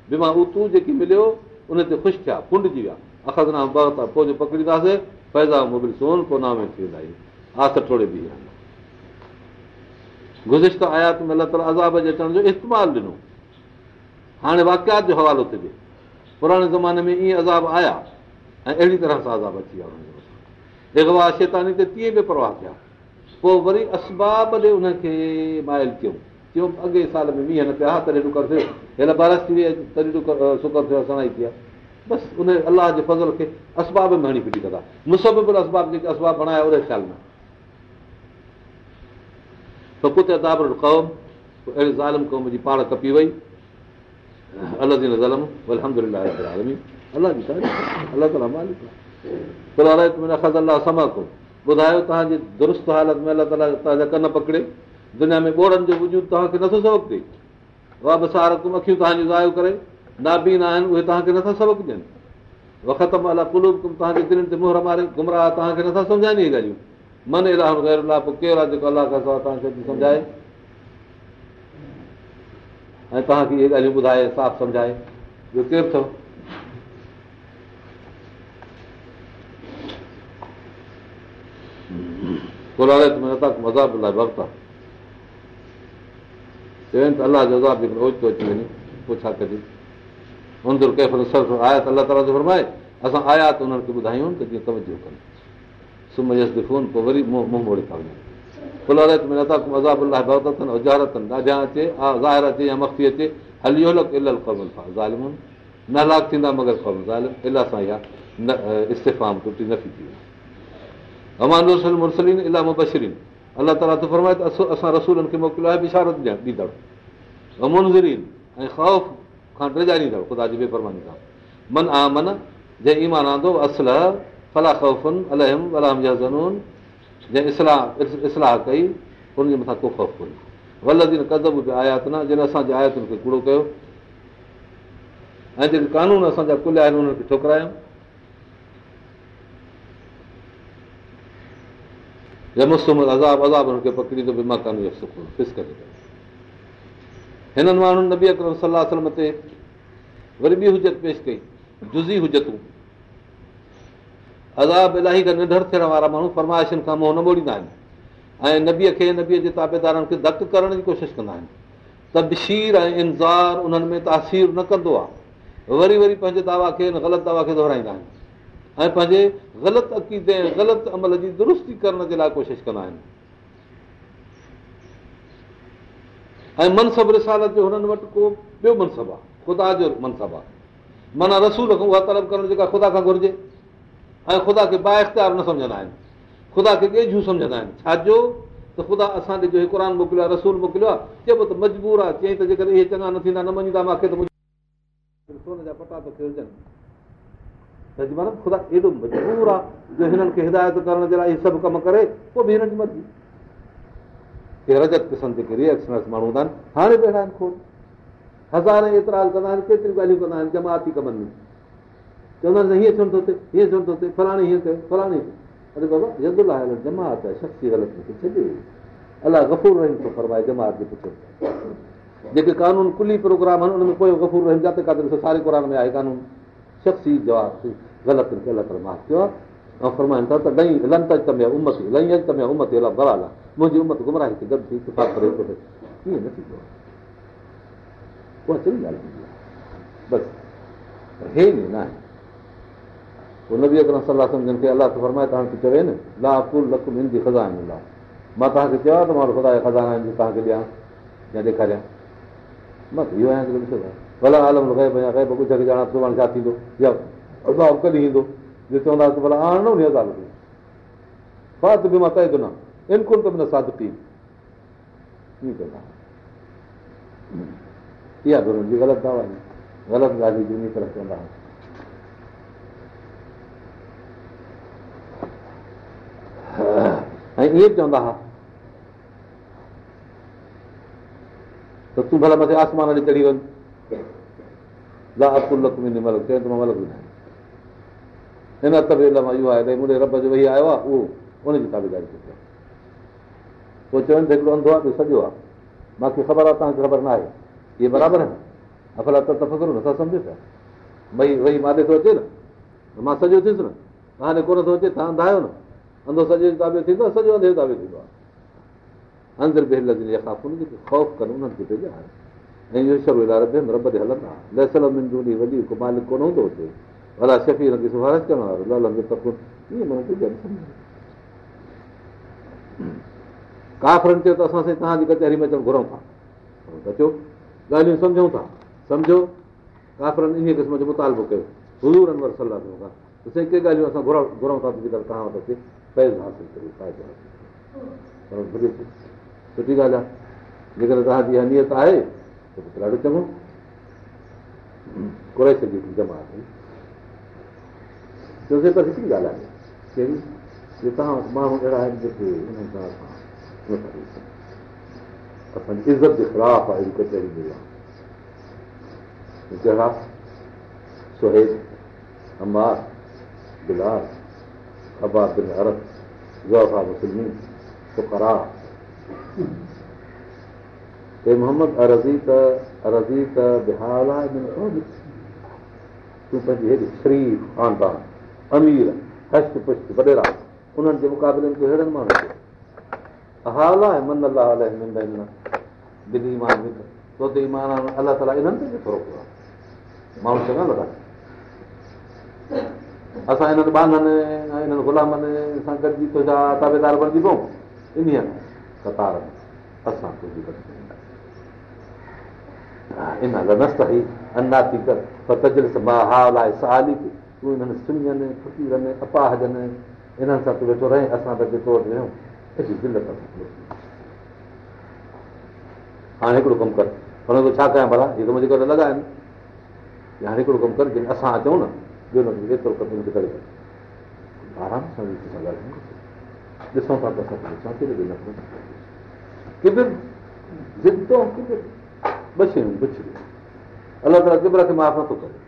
بيما اوتو جيڪي مليو ان تي خوش ٿيا فنڊجي ويا اکز نام بتا پوءِ جو پڪڙينداسين پيدا موبل سون پوءِ نام ٿي ويندا آس ٽوڙي به گزشت آيات ۾ الله تالا عذاب جي اچڻ جو استعمال ڏنو هاڻي واڪيات جو حوالو ٿئي پراڻي زماني ۾ ائين عذاب آيا ۽ اهڙي طرح سان عذاب اچي ويا جيڪو شيتاني تي تيئن به پرواهه ٿيا پوءِ وري اسباب ڏي ان کي مائل ڪيون. چيون اڳي سال ۾ مينهن نه پيا ها تڏهن ڏڪر ٿيو. هيل بارس ٿي وئي تڏهن ڏڪر سڪر ٿيو سڻائي ٿي آهي بس ان الله جي فضل کي اسباب ۾ هڻي ڦٽي ڪندا. مسب اسباب جيڪي اسباب بڻايا ان خيال ۾ ڪتي دابر قوم اهڙي ظالم قوم جي پاڻ ڪپي وئي. الله جي ظلم الله جي الله تالا مالڪ. آهي ٻڌايو توهان جي درست حالت ۾ الله تالا توهان جا ڪن پڪڙي دنيا ۾ ٻوڙن جو وجود توهان کي نٿو سبق ڏئي. اها به سارڪم اکيون توهان جي زايو ڪري نابين آهن اهي توهان کي نٿا سبق ڏين. وقت الله ڪلوب توهان جي دلن تي موهر ماري گمراهه توهان کي نٿا سمجهائن اهي ڳالهيون. من الله غير الله پوءِ ڪير آهي جيڪو الله کان سواءِ توهان کي سمجهائي؟ ۽ توهان کي اهي ڳالهيون ٻڌائي صاف سمجهائي ٻيو ڪير اٿو مزاب لاءِ وقت آهي چون ته الله جو اوچتو اچي وڃي پوءِ ڇا ڪجي هندر ڪنهن آيا ته الله تالا جو فرمائي اسان آيا ته انهن کي ٻڌايون ته جيئن توجو ڪن سمهه يس دفون پوءِ وري منهن موڙي ٿا وڃن فلارت ۾ نٿا الله ڀوتن اجارتن ڏاڍيا اچي ظاهر اچي يا مختي اچي هليو لڪ الاهه قوم ظالم نه هلاڪ ٿيندا مگر قوم ظالم الاهه سان اها نه استيفام ٽٽي نٿي ٿي وڃي امان مرسلين الاهه مبشرين الله تالا ته فرمائي ته اسان رسولن کي موڪليو آهي بشارت ڏيندڙ منزرين ۽ خوف کان ڊرجاريندڙ خدا جي بيفرماني کان من آ من جنهن ايمان آندو اصل ڦلا الهم الارم جهزنون جنهن اصلاح اصلاح ڪئي هن جي مٿان ڪو خوف ڪونهي ولدين ڪدب به آيات نه جن اسان جي آياتن کي ڪوڙو ڪيو ۽ جيڪي قانون اسان جا ڪليا آهن انهن کي ٺوڪرايون عذاب عذاب هن کي پڪڙيندو به مان قانون فس ڪري هنن ماڻهن نبي اڪرم صلاح سلم تي وري ٻي حجت پيش ڪئي جزي هجتون عذاب الاهي کان نڊر ٿيڻ وارا ماڻهو فرمائشن کان منهن نه ٻوڙيندا آهن ۽ نبيءَ کي نبيءَ جي تابيدارن کي ڌڪ ڪرڻ جي ڪوشش ڪندا آهن تبشير ۽ انتظار انهن ۾ تاثير نه ڪندو آهي وري وري پنهنجي دعويٰ کي غلط دعويٰ کي دوهرائيندا آهن ۽ پنهنجي غلط عقيدي ۽ غلط عمل جي درستي ڪرڻ جي لاءِ ڪوشش ڪندا آهن. ۽ منصب رسالت جو هنن وٽ ڪو ٻيو منصب آهي خدا جو منصب آهي. معنيٰ رسول کان اها طلب ڪرڻ جيڪا خدا کان گهرجي ۽ خدا کي با اختيار نه سمجهندا آهن. خدا کي ڳيجهون سمجهندا آهن. ڇا جو ته خدا اسان ڏي جو قر موڪليو آهي رسول موڪليو آهي چئبو ته مجبور آهي چئي ته جيڪڏهن اهي چڱا نه ٿيندا نه مڃيندا مون کي ته سون جا پٽاٽو معنيٰ خدا ايڏو مجبور آهي جو هنن کي هدايت ڪرڻ جي لاءِ اهي سڀ ڪم ڪري پوءِ به هنن جي مرضي. ڪي رجت قسم جيڪي رئيڪشنس ماڻهو هوندا آهن هاڻي ويٺا آهن کوڙ. هزار ايترا ڪندا آهن ڪيتريون ڳالهيون ڪندا آهن جماتي ڪمن ۾. چوندا آهن هيئن ٿيڻو ٿو ٿئي هيئن ٿيڻو ٿو ٿئي فلاڻي هيئن ڪيو فلاڻي اري بابا آهي جماعت آهي شخصي غلط مون کي ڇڏي الله گفور رهيم ٿو فرمائي جماعت جي پڇو. جيڪي قانون ڪلي پروگرام آهن ان ۾ پوءِ گفور رهيم جتي ڪاٿي ڏسو ساري قر ۾ آهي قانون. شخصي جواب غلط الله تالا معاف ڪيو آهي ۽ فرمائن ٿا ته ڏهي لنت تميا امت لهي تميا امت الله برال آهي منهنجي امت گمراهي کي گڏ ٿي اتفاق ڪري ڪيئن نه ٿيندو آهي اها چڱي ڳالهه ٿيندي آهي بس هي نه آهي پوءِ نبي اڪرم صلاح سمجهن کي الله ته فرمائي توهان کي چوي نه لا ڪل لک منهنجي خزان لا مان توهان کي چيو ته مان خدا جا خزانا آهن توهان کي ڏيان يا ڏيکاريان مان ته اهو آهيان ڀلا عالم گيب يا گيب ڪجهه کي ڄاڻان سڀاڻي ڇا ٿيندو يا اسان ڪڏهن ايندو؟ جي چوندا ته ڀلا هاڻي نه ان عدالت ۾ فات به مان ٿو نه. انڪل ته نه ساڌ پي ڪيئن ڪندا اها به هنن جي غلط دوا غلط ڳالهه جي ان طرح چوندا هئا. ۽ ائين چوندا هئا ته تون ڀلا مٿي آسمان ڏي چڙهي وڃ. لاڪل ملڪ. چئي ته مان ملڪ ٻڌايان هن طبي مان اهو آهي ڀئي منهنجي رب جو ويهي آيو آهي اهو ان جي تابيداري ٿو پوءِ چون ته هڪڙو انڌو آهي سڄو آهي. مون کي خبر آهي توهان کي خبر نه آهي اهي برابر آهن. افلا ته فڪر نٿا سمجهو ڇا ڀئي وهي مادي ٿو اچي نه مان سڄو ٿيس نه. هاڻي ڪونه ٿو اچي توهان انڌا آهيو نه. انڌو سڄي تابي ٿيندو آهي سڄو انڌي تابي ٿيندو آهي. اندر به جيڪي خوف ڪن انهن کي پيئي ۽ اهو شروع رب تي هلندا. وڏي هڪ مالڪ ڪونه هوندو هتي ڀلا شفي هن کي سفارش ڪرڻ وارو ڪافرن چيو ته اسان سائين توهان جي ڪچهري ۾ اچڻ گهرون ٿا اچو ڳالهيون سمجهون ٿا سمجهو ڪافرن ان قسم جو مطالبو ڪيو حضور انور صلاح ڪيون ٿا ته سائين ڪي ڳالهيون اسان گهران گهرون ٿا جيڪر توهان وٽ اچي فيز حاصل ڪريو فائدو سٺي ڳالهه آهي جيڪڏهن توهان جي اهميت آهي ته ڏاڍو چڱو سگهي ٿي جمع چيوسين ته هڪڙي ڳالهه آهي ڪهڙي توهان ماڻهو اهڙا آهن جيڪي انهن سان اسان جي عزت جي خلاف آهي اهڙي ڪچهري ملي آهي جهڙا سهيب امار بلال اباد بن ارب زوفا مسلم سڪرا هي محمد ارزي ته ارزي ته بهار آهي تون پنهنجي هيڏي شريف خاندان امير هشت پشت وڏيرا انهن جي مقابلي ۾ اهڙن ماڻهن کي حال آهي من الله بلي ايمان تو تي ايمان الله تالا انهن تي ٿورو پيو آهي ماڻهو چڱا لڳا اسان هنن بانن ۽ هنن گلامن سان گڏجي تنهنجا تابيدار بڻجي پئون ان ڪتار ۾. اسان تنهنجي ان نست ئي انا ٿي ڪر تجلس حال آهي سالي تون هنن سڃن فقيرن اپاهجن انهن سان تون ويٺو رهي اسان ته توڙ ڏيون هاڻي هڪڙو ڪم ڪر پر ڇا ڪيان ڀلا ته منهنجي ڪري لڳائين يا هاڻي هڪڙو ڪم ڪر جنهن اسان اچون نه ٻيو نه ايترو ڪم ڪري آرام سان ڏسون ٿا الله تالا ڪبر کي معاف نٿو ڪري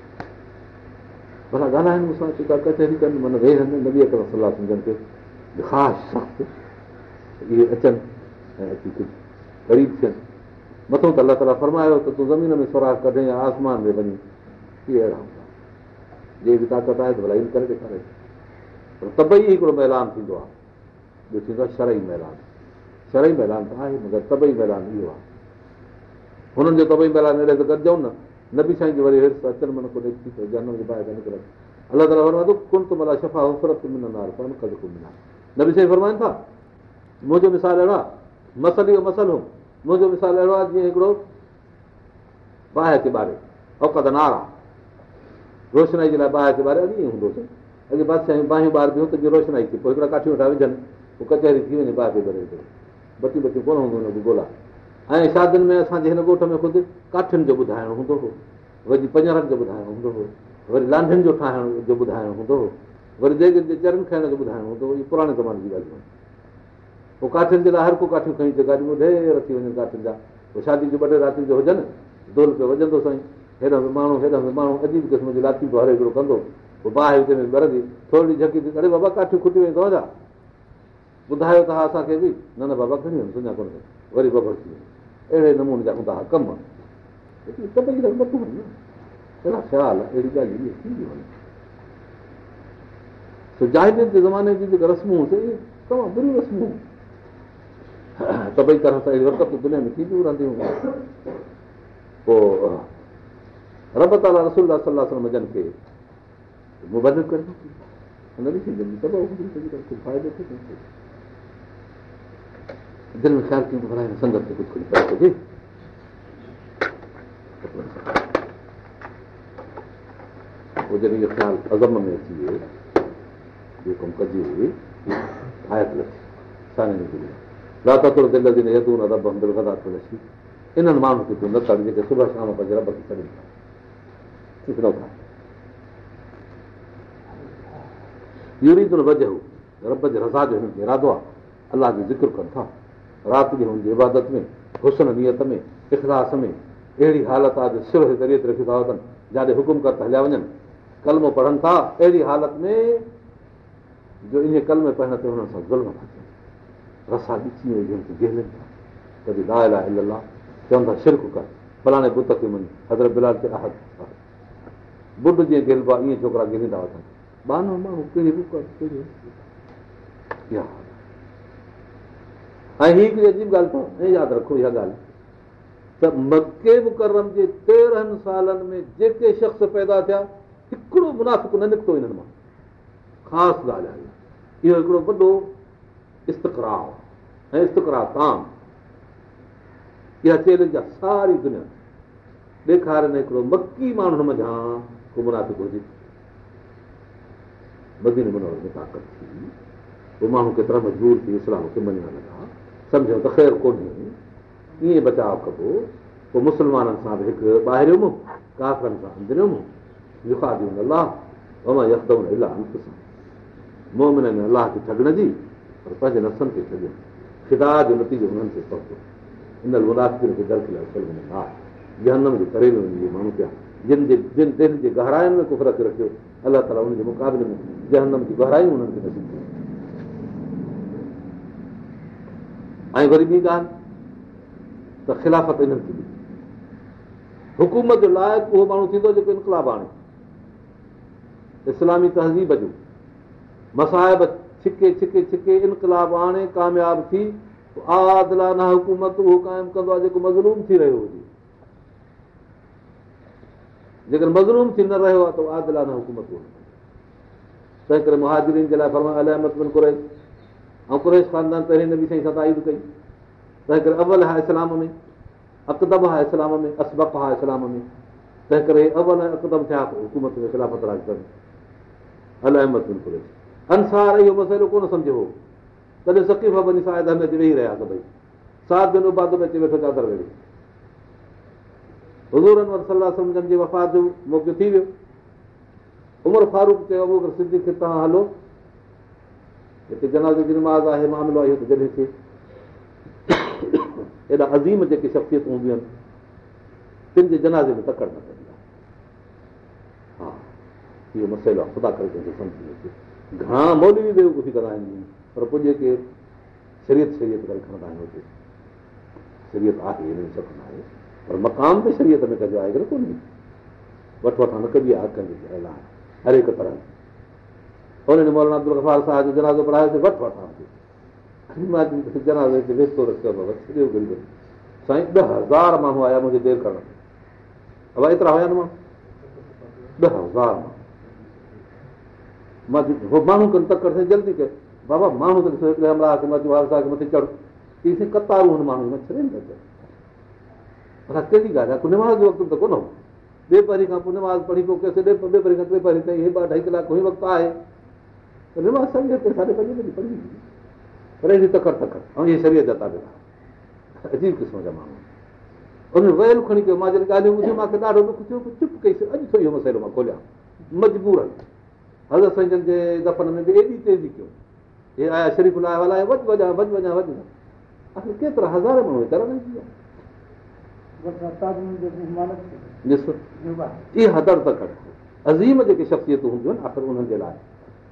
ڀلا ڳالهائين مون سان ڪچهري ڪن معنيٰ ويهن نبي ڪر صلاح سمجهن کي خاص سخت اهي اچن ۽ اچي ڪجهه غريب ٿين مٿو ته الله تالا فرمايو ته تون زمين ۾ سراک ڪڍي يا آسمان ۾ وڃي اهي اهڙا هوندا جي به طاقت آهي ته ڀلا ان ڪري ڏيکاري پر طبعي هڪڙو ميدان ٿيندو آهي ٻيو ٿيندو آهي شرئي ميدان شرئي ميدان ته آهي مگر طبعي ميدان اهو آهي هنن جو طبعي ميدان اهڙي ته گڏجون نه نه به سائين وري هيٺ اچن من ڪو ڏيکي جنم جي ٻاهر نڪرن الله تالا فرمائي ڪن ته ملا شفا هفرت ملندا نه به سائين فرمائن ٿا منهنجو مثال اهڙو آهي مسل اهو مسل هو منهنجو مثال اهڙو آهي جيئن هڪڙو باهه تي ٻاري اوقت نار آهي روشنائي جي لاءِ باهه تي ٻاري اڄ ائين هوندو اڄ بادشاهه باهيون ٻار ٻيون ته جيئن روشنائي ٿي پوءِ هڪڙا ڪاٺيون ويٺا وجهن پوءِ ڪچهري ٿي وڃي باهه تي ڀري بتي بتيون ڪونه هونديون هن جو ڳولها ۽ شادين ۾ اسان جي هن ڳوٺ ۾ خود ڪاٺين جو ٻڌائڻو هوندو هو. وري پنجرن جو ٻڌائڻو هوندو هو. وري لانڍين جو ٺاهڻ جو ٻڌائڻو هوندو هو. وري ديڳ جي چرن کائڻ جو ٻڌائڻو هوندو هو. اهي پراڻي زماني جي ڳالهيون آهن. پوءِ ڪاٺين جي لاءِ هر ڪو ڪاٺيون کڻي اچي گاڏيون ڍير ٿي وڃن ڪاٺين جا. پوءِ شادي جون ٻه ٽي راتين جو هجن دول پيو وڄندو سائين. هيڏا ماڻهو هيڏا ماڻهو عجيب قسم جي لاتيون هر هڪڙو ڪندو. پوءِ باهه هتي ۾ ٻرندي ٿوري جهڪي ٿي اري بابا ڪاٺيون کٽي ويون توهان جا ٻڌايو ته ها اسان کي به. نه نه بابا کڻي وڃو سڃا ڪونه وري ببر ٿي وڃي اهڙي نموني جا هوندا هئا ڪم اهڙا خيال اهڙي ڳالهه ٿيندي وڃي جي زماني جي جيڪا رسمون تمام بريون رسمون طبعي طرح سان اهڙي وقت دنيا ۾ ٿينديون رهنديون پوءِ رب تالا رسول صلاح جن کي نه دل ۾ خيال ڪيون ته سنگت تي ڪجهه ڪجهه ڪري سگهي پوءِ جڏهن اهو خيال عزم ۾ اچي ويو اهو ڪم ڪجي لاتا ٿورو دل جي هيتو نه رب دل گدا ٿو لسي انهن ماڻهن کي تون نه ڪر جيڪي صبح شام پنهنجي رب کي ڇڏن ٿا يوري ٿو وج رب جي رضا جو هنن کي ارادو آهي الله جو ذڪر ڪن ٿا رات جي هن جي عبادت ۾ هسن نيت ۾ اخلاص ۾. اهڙي حالت آهي جو سر ذريعي رکي ٿا وٺن جاڏي حڪم ڪر ته هليا وڃن. ڪلمو پڙهن ٿا اهڙي حالت ۾ جو ان ڪلمي پڙهڻ تي هنن سان ظلم ٿا ٿين. رسا ڏسي ويندي گيلن ٿا. ڪڏهن لايل آهي الاهه چون ٿا شرڪ ڪر. فلاڻي بت کي مڃي حضرت بلال تي آهت بڍ جيئن گيلبو ائين ڇوڪرا گيليندا وٺن. بانو ماڻهو ڪهڙي بڪ ۽ هيءَ هڪڙي عجيب ڳالهه اٿو ۽ ياد رکو اها ڳالهه ته مڪي مڪرم جي تيرهن سالن ۾ جيڪي شخص پيدا ٿيا هڪڙو منافڪ نه نڪتو هنن مان. خاص ڳالهه آهي اهو. هڪڙو وڏو استڪرا ۽ استڪرا طعام اها چئلينج آهي ساري دنيا ڏيکارن هڪڙو مڪي ماڻهن مڃان ڪو منافڪ طاقت ٿي. پوءِ ماڻهو ڪيترا مجبور ٿي اسلام کي مڃڻ لڳا سمجهو ته خير ڪونهي ائين بچاءُ ڪبو پوءِ مسلمانن سان به هڪ ٻاهريوم ڪافرن سان اندريوم الله الاهه مومن ۾ الله کي ٺگڻ جي پر پنهنجي نفسن کي ڇڏيو خدا جو نتيجو هنن کي پهتو ان آهي جهنم جي ڪري وڃي ماڻهو پيا جن جي جن دل جي گهرائن ۾ ڪفر کي رکيو الله تالا هن جي مقابلي ۾ جهنم جي گهرايون هنن کي نصيب ڪيو ۽ وري ٻي ڳالهه ته خلافت حڪومت جو لائق اهو ماڻهو ٿيندو جيڪو انڪلاب آڻي اسلامي تهذيب جو مساهب ڇڪي ڇڪي ڇڪي انڪلاب آڻي ڪامياب ٿي آدلانا حڪومت اهو قائم ڪندو آهي جيڪو مظلوم ٿي رهيو هجي جيڪر مظلوم ٿي نه رهيو آهي ته آدلانا حڪومت تنهن ڪري مهاجرين جي لاءِ ڪريش ۽ ڪريش خاندان پهرين نه به سائين تائيد ڪئي تنهن ڪري اول ها اسلام ۾ اڪدب ها اسلام ۾ اسبڪ ها اسلام ۾. تنهن ڪري اول ۽ اڪدم ٿيا حڪومت ال احمد بن ڪريش. انسار اهو مسئلو ڪونه سمجهو. هو تڏهن سڪيف اچي ويهي رهيا سات دن اباد ۾ اچي ويٺو چادر ويهي حضور انور صلاح سمجهن جي وفات جو موقعو ٿي ويو عمر فاروڪ چيو سنڌي کي توهان هلو هتي جنازي جي نماز آهي معاملو آهي اهو ته جڏهن ٿئي ايڏا عظيم جيڪي شخسيتون هونديون آهن تن جي جنازي ۾ تڪڙ نه ڪندي آهي. ها اهو مسئلو آهي خدا ڪري ڪنهن کي سمجهي اچي. گهڻا مولي به بيوڪوفي ڪندا آهن پر پڄي ڪي شرييت شرييت ڪري کڻندا آهن هتي شرييت آهي هن ۾ سڀ نه آهي پر مقام به شرييت ۾ ڪجو آهي ڪونهي. وٺ وٺان نه ڪبي آهي آهي هر هڪ طرح हुन ॾींहुं मौलाना अब्दुल गफ़ार साहिब जो जनाज़ो पढ़ायोसीं वठि वठां जनाज़े खे वेस्तो रखियो सॼो साईं ॾह हज़ार माण्हू आया मुंहिंजी देरि करण अब एतिरा हुया न माण्हू? ॾह हज़ार माण्हू। माण्हू कनि तकड़ सां जल्दी कयो। बाबा, माण्हू त ॾिसो, हिकिड़े मथे चढ़। ईसीं कतारूं हुन माण्हू में छॾे न पर कहिड़ी ॻाल्हि आहे? निमाज़ जो वक़्तु त कोन हो। ॿिए पहिरीं खां पोइ निमाज़ पढ़ी पोइ केसि, ॿिए पहिरीं खां टे पहिरीं ताईं ॿ अढाई कलाक ई वक़्तु आहे। ته نماز سمجهي تي ساڍي پنجي بجي پڙهي پر هيڏي تڪڙ تڪڙ ۽ اهي شرير جا تابي عجيب قسم جا ماڻهو هن ويل کڻي ڪيو مان جڏهن ڳالهيون ٻڌيون مون کي ڏاڍو دک ٿيو چپ ڪئيسين اڄ ٿو اهو مسئلو مان کوليان مجبور حضرت سنجن جي دفن ۾ به ايڏي تيزي ڪيو هي آيا شريف لاءِ هلائي وڌ وڃان وڌ وڃان وڌ آخر ڪيترا هزار ماڻهو ڪر اهي هدر تڪڙ عظيم جيڪي شخسيتون هونديون آهن آخر انهن جي لاءِ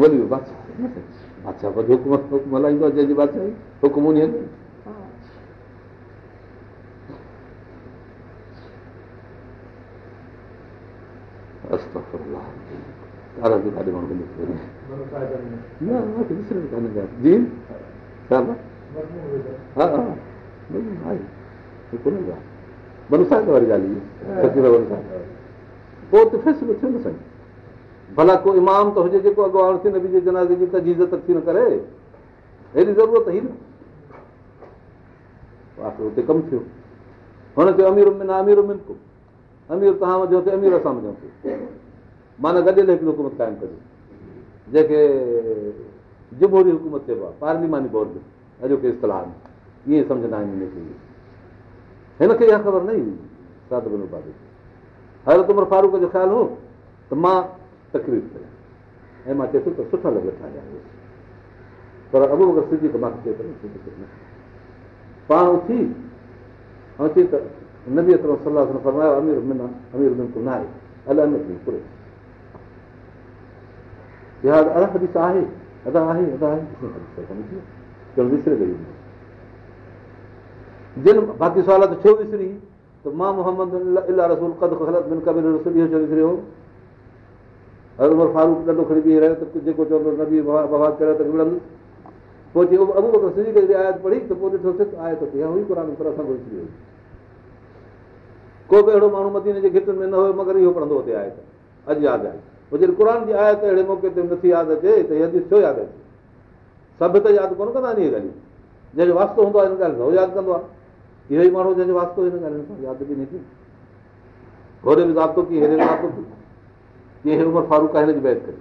وري بادشاهه بادشاهه وري حڪم هلائيندو آهي جنهن جي بادشاهي حڪم ان واري ڳالهه پوءِ ته فيصلو ٿيو نه سائين ڀلا ڪو امام ته هجي جيڪو اڳ نه بيجي جنازي جي ته عزت ٿي نه ڪري. هيڏي ضرورت ئي هن چيو امير امن امير امن ڪو امير توهان وڃو امير اسان وڃون معنيٰ گڏيل هڪڙي حڪومت قائم ڪجي. جيڪي جموري حڪومت چئبو آهي پارلماني بورڊ اڄوڪي اصطلاح ۾. ائين سمجهندا آهن هن کي اها خبر نه هئي ساد هر تمر فاروڪ جو خيال هو ته مان تڪليف ڪيان ۽ مان چئي ٿو ته سٺا لڳ ٺاهيا پر اڳو اگر سڌي ته مون کي چئي ٿو پاڻ اٿي ۽ چئي ته نبي ايترو صلاح فرمايو امير منا امير من نه آهي الائي نه پوري ادا حديث آهي ادا آهي ادا آهي وسري گئي جن باقي سوال ته ڇو وسري ته مان محمد الا رسول ڪد خلت بن ڪبير رسول اهو ڇو وسريو هر عمر فاروڪ ڏنڊو کڻي بيهه رهيو ته جيڪو چوندو نبي بواد ڪري ته وڙندس پوءِ چئي ابو بڪر سڌي ڪري آيت پڙهي ته پوءِ ڏٺو آيت وسري وئي ڪو به اهڙو ماڻهو مديني جي گٽن ۾ نه هيو مگر اهو پڙهندو هتي آيت. اڄ ياد آهي. پوءِ جڏهن قر جي آيت اهڙي موقعي تي نٿي ياد اچي ته ڇو ياد اچي؟ سڀ ته ياد ڪونه ڪندا اهي ڳالهيون. جنهن جو واستو هوندو آهي هن ڳالهه سان اهو ياد ڪندو آهي. اهو ئي ماڻهو جنهن جو واستو هن ڳالهين سان ياد به نه ٿي گهوڙي به ضابطو ڪه هيڏي ضابطو ڪه ڪيئن هي عمر فاروڪ آهي هن جي بيت ڪري.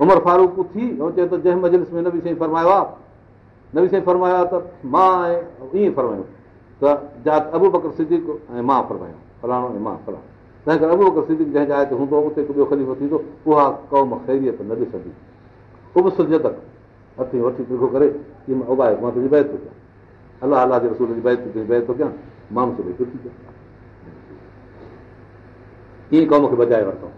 عمر فاروڪ ٿي ۽ چئي ته جنهن مجلس ۾ نبي سائين فرمايو آهي نبي سائين فرمايو آهي ته مان ۽ ائين فرمايو. ته جات ابو بڪر سديڪ ۽ مان فرمايو فلاڻو ۽ مان فلاڻو. تنهن ڪري ابو بڪر سديڪ جنهن جاءِ تي هوندو اتي ٻيو خليفو ٿيندو. اها قوم خيريت نه ڏسندي اهو به هٿي وٺي تکو ڪري ڪه ابائي مان تنهنجي بيت ٿو ڪيان الله الله جي رسول جي بيت بيت ٿو ڪيان ماڻهو سٺي ٿي ڪيان ڪيئن ڪوم کي بچائي ورتئون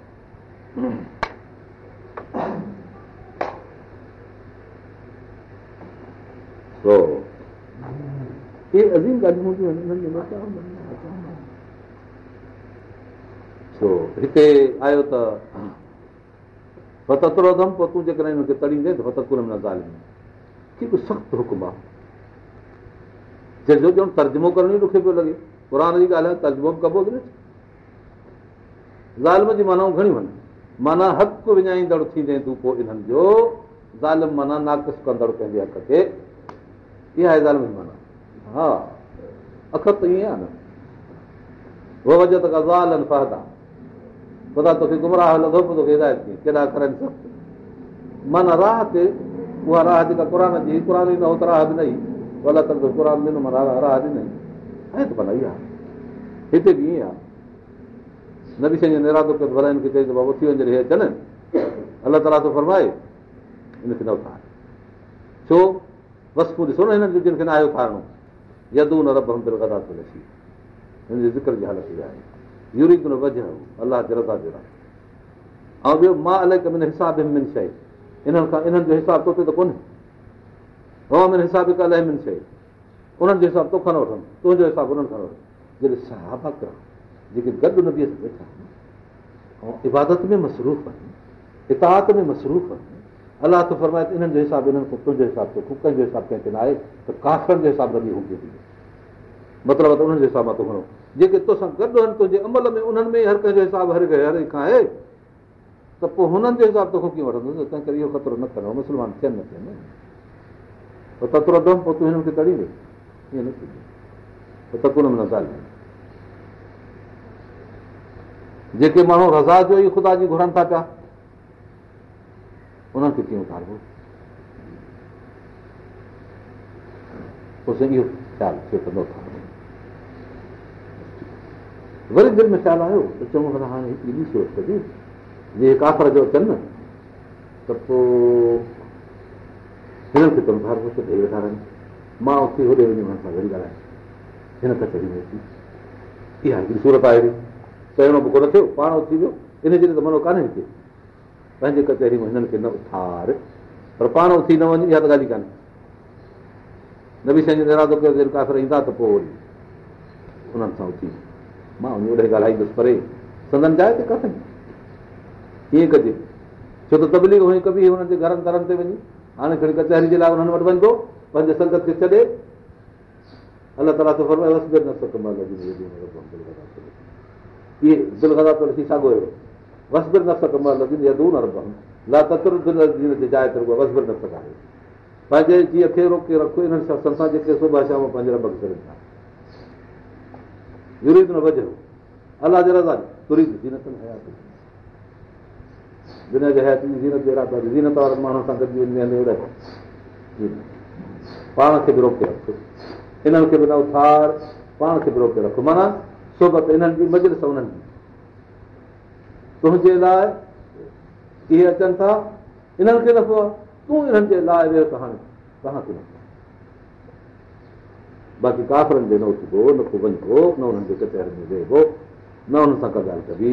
عظيم ڳالهيون هونديون آهن هتي آيو ته فترو اٿم پوءِ تون جيڪڏهن هن کي تڙيندي ته فتڪر ۾ نه ڳالهه به سخت حڪم آهي جنهن جو ڄڻ ترجمو ڪرڻ ئي ڏکي پيو لڳي قر جي ڳالهه آهي ترجمو به ڪبو ٿي ظالم جي مانائون گهڻيون آهن معنيٰ حق وڃائيندڙ ٿيندي تون پوءِ انهن جو. ظالم معنيٰ ناقص ڪندڙ پنهنجي حق کي اها آهي ظالم جي معنيٰ. ها اکر ته ائين آهي نه. اها وجهه ته زال فهدا. خدا توکي گمراهه لڳو پوءِ توکي هدايت ڪئي ڪيڏا ڪرن سخت. معنيٰ راهه تي اها راهه جيڪا قر جي قر ئي نه هو ته راهه به نه ۽ ته هتي به ائين آهي نه ڀلا هن کي چئي ته هي اچن الله تالا ٿو فرمائي هن کي نه اٿار ڇو بس ڏسو نه هنن جن کي نه آيو جي جي الله جي جي مان الائي ڪم حساب من شيءِ انهن کان انهن جو حساب طوطي ته ڪونهي من حساب الائي من شيءِ انهن جو حساب توکان تنهنجو حساب انهن کان وٺن جڏهن صاحبه جيڪي گڏ نه بيهه ويٺا ۽ عبادت ۾ مصروف آهن اتاد ۾ مصروف آهن الله ته فرمائي انهن جو حساب انهن کان تنهنجو حساب تو ڪنهن جو حساب ڪنهن کي نه آهي ته ڪافرن جو حساب نه به هوندي مطلب ته انهن جو حساب تو کڻو جيڪي تو سان گڏ آهن تنهنجي عمل ۾ انهن ۾ هر ڪنهن جو حساب هر هر کان آهي. ته پوءِ هنن جو حساب توکان ڪيئن وٺندس تنهن ڪري اهو خطرو نه ڪندو مسلمان ٿين نه ٿين تترو دم پوءِ تون هنن کي تڙي ڏي ائين نه ٿيندو پوءِ تڪن ۾ نه ڳالهه جيڪي ماڻهو رضا جو ئي خدا جي گهرن ٿا پيا انهن کي ڪيئن اتاربو اهو خيال ٿيو ته نه ٿا وري دل ۾ خيال آيو ته ڀلا هاڻي هڪڙي ٻي سوچ ڪجي جي ڪافر جو اچن نه ته پوءِ هنن کي مان اتي هوڏي وڃي هنن سان گڏ ڳالهايان هن ڪچهري ۾ اچي سورت آهي پهريون نه ٿيو پاڻ اٿي ويو ان جي ته منو ڪانهي هتي پنهنجي ڪچهري ۾ هنن کي نه اٿار پر پاڻ اٿي نه وڃي اها ته ڳالهه ئي ڪانهي نه به سائين ارادو ڪيو ته پوءِ وري انهن سان اٿي مان ڳالهائيندس پري سندن جائي تي ڪٿي ڪيئن ڪجي ڇو ته طبلي هئي ڪبي هنن جي گهرن درن تي وڃي هاڻي کڻي ڪچهري جي لاءِ هنن وٽ وڃبو پنهنجي سنگت کي ڇڏي. الله تالا ٿي ساڳيو وسبر نه سگهه لڳي يدو نه لا تتر جي جاءِ تي وسبر نه سگهاري پنهنجي جيئن کي روڪي رکو انهن سان جيڪي صبح شام پنهنجي رب کي ڇڏن ٿا. يريد نه وجو الله جي رضا تريد جينت دنيا جي حياتي جينت جينت وارن ماڻهن سان گڏجي پاڻ کي به روڪي رک. انهن کي به نه اٿار پاڻ کي به روڪي رک. معنيٰ سوبت انهن جي مجلس انهن جي تنهنجي لاءِ اهي اچن ٿا. انهن کي نفعو آهي تون انهن جي لاءِ ويو ته هاڻي توهان کي نفعو؟ باقي ڪافرن تي نه اٿبو نه ڪو وڃبو نه هنن جي ڪچهر ۾ ويهبو نه هن سان ڪا ڳالهه ڪبي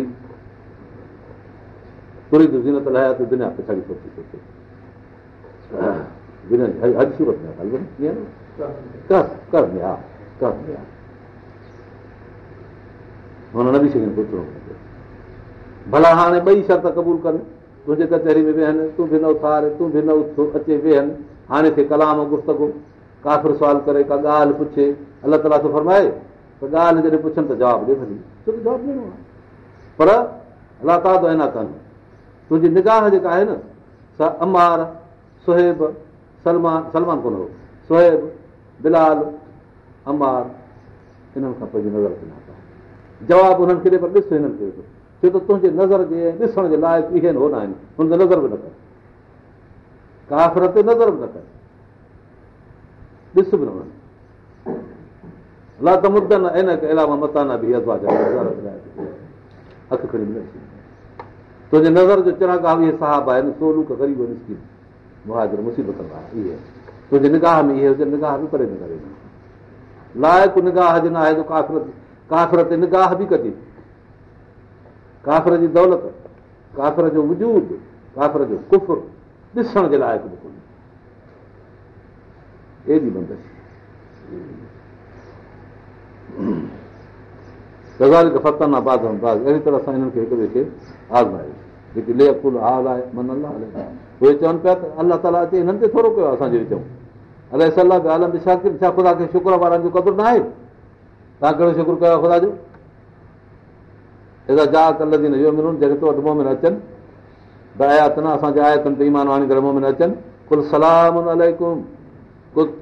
پوري زينت لاءِ ته دنيا پڇاڙي سوچي سوچي هر سورت ۾ ڳالهه ڪيئن ڪر ڪر ها ڪر هن نه به سگهن سوچڻو ڀلا هاڻي ٻئي شرط قبول ڪن تنهنجي ڪچهري ۾ ويهن تون به نه اٿار تون به نه اٿو اچي ويهن هاڻي ٿئي ڪلام گفتگ ڪافر سوال ڪري ڪا ڳالهه پڇي الله تالا ٿو فرمائي ته ڳالهه جڏهن پڇن ته جواب ڏي ڀلي ڇو ته جواب ڏيڻو آهي پر الله تالا ته اڃا ڪن تنهنجي نگاهه جيڪا آهي نه سا امار سهيب سلمان سلمان ڪونه هو؟ سهيب بلال امار انهن کان پنهنجي نظر ڪنا جواب هنن کي ڏي پر ڏس هنن کي ڇو ته تنهنجي نظر جي ڏسڻ جي لائق اهي هو نه آهن هن کي نظر به نه تي نظر به نه ڪر. ڏس به نه الله ته مدن ان علاوه متانا به اک کڻي ملندي تنهنجي نظر جو چراغ اهي صاحب آهن سولو غريب مهاجر مصيبت وارا اهي تنهنجي نگاهه ۾ اهي هجي نگاهه به پري نه ڪري لائق نگاهه جو نه آهي ته ڪافرت ڪافرت نگاهه به ڪجي ڪافر جي دولت ڪافر جو وجود ڪافر جو ڪفر ڏسڻ جي لائق به ڪونهي ايڏي بند فتن آباد اهڙي طرح سان هنن کي هڪ ٻئي کي آزمايو جيڪي لي ڪل حال آهي من الله اهي چون پيا ته الله تالا اچي هنن تي ٿورو ڪيو اسان جهڙي چئون الائي صلاح به عالم ڇا ڇا خدا کي شڪر وارن جو قدر نه آهي توهان ڪهڙو شڪر ڪيو خدا جو هيڏا جا ڪل جي نه اهو ملون جڏهن تو وٽ مومن اچن ڀئي آيات نه اسان جي آيتن تي ايمان آڻي ڪري مومن اچن ڪل سلام اليڪم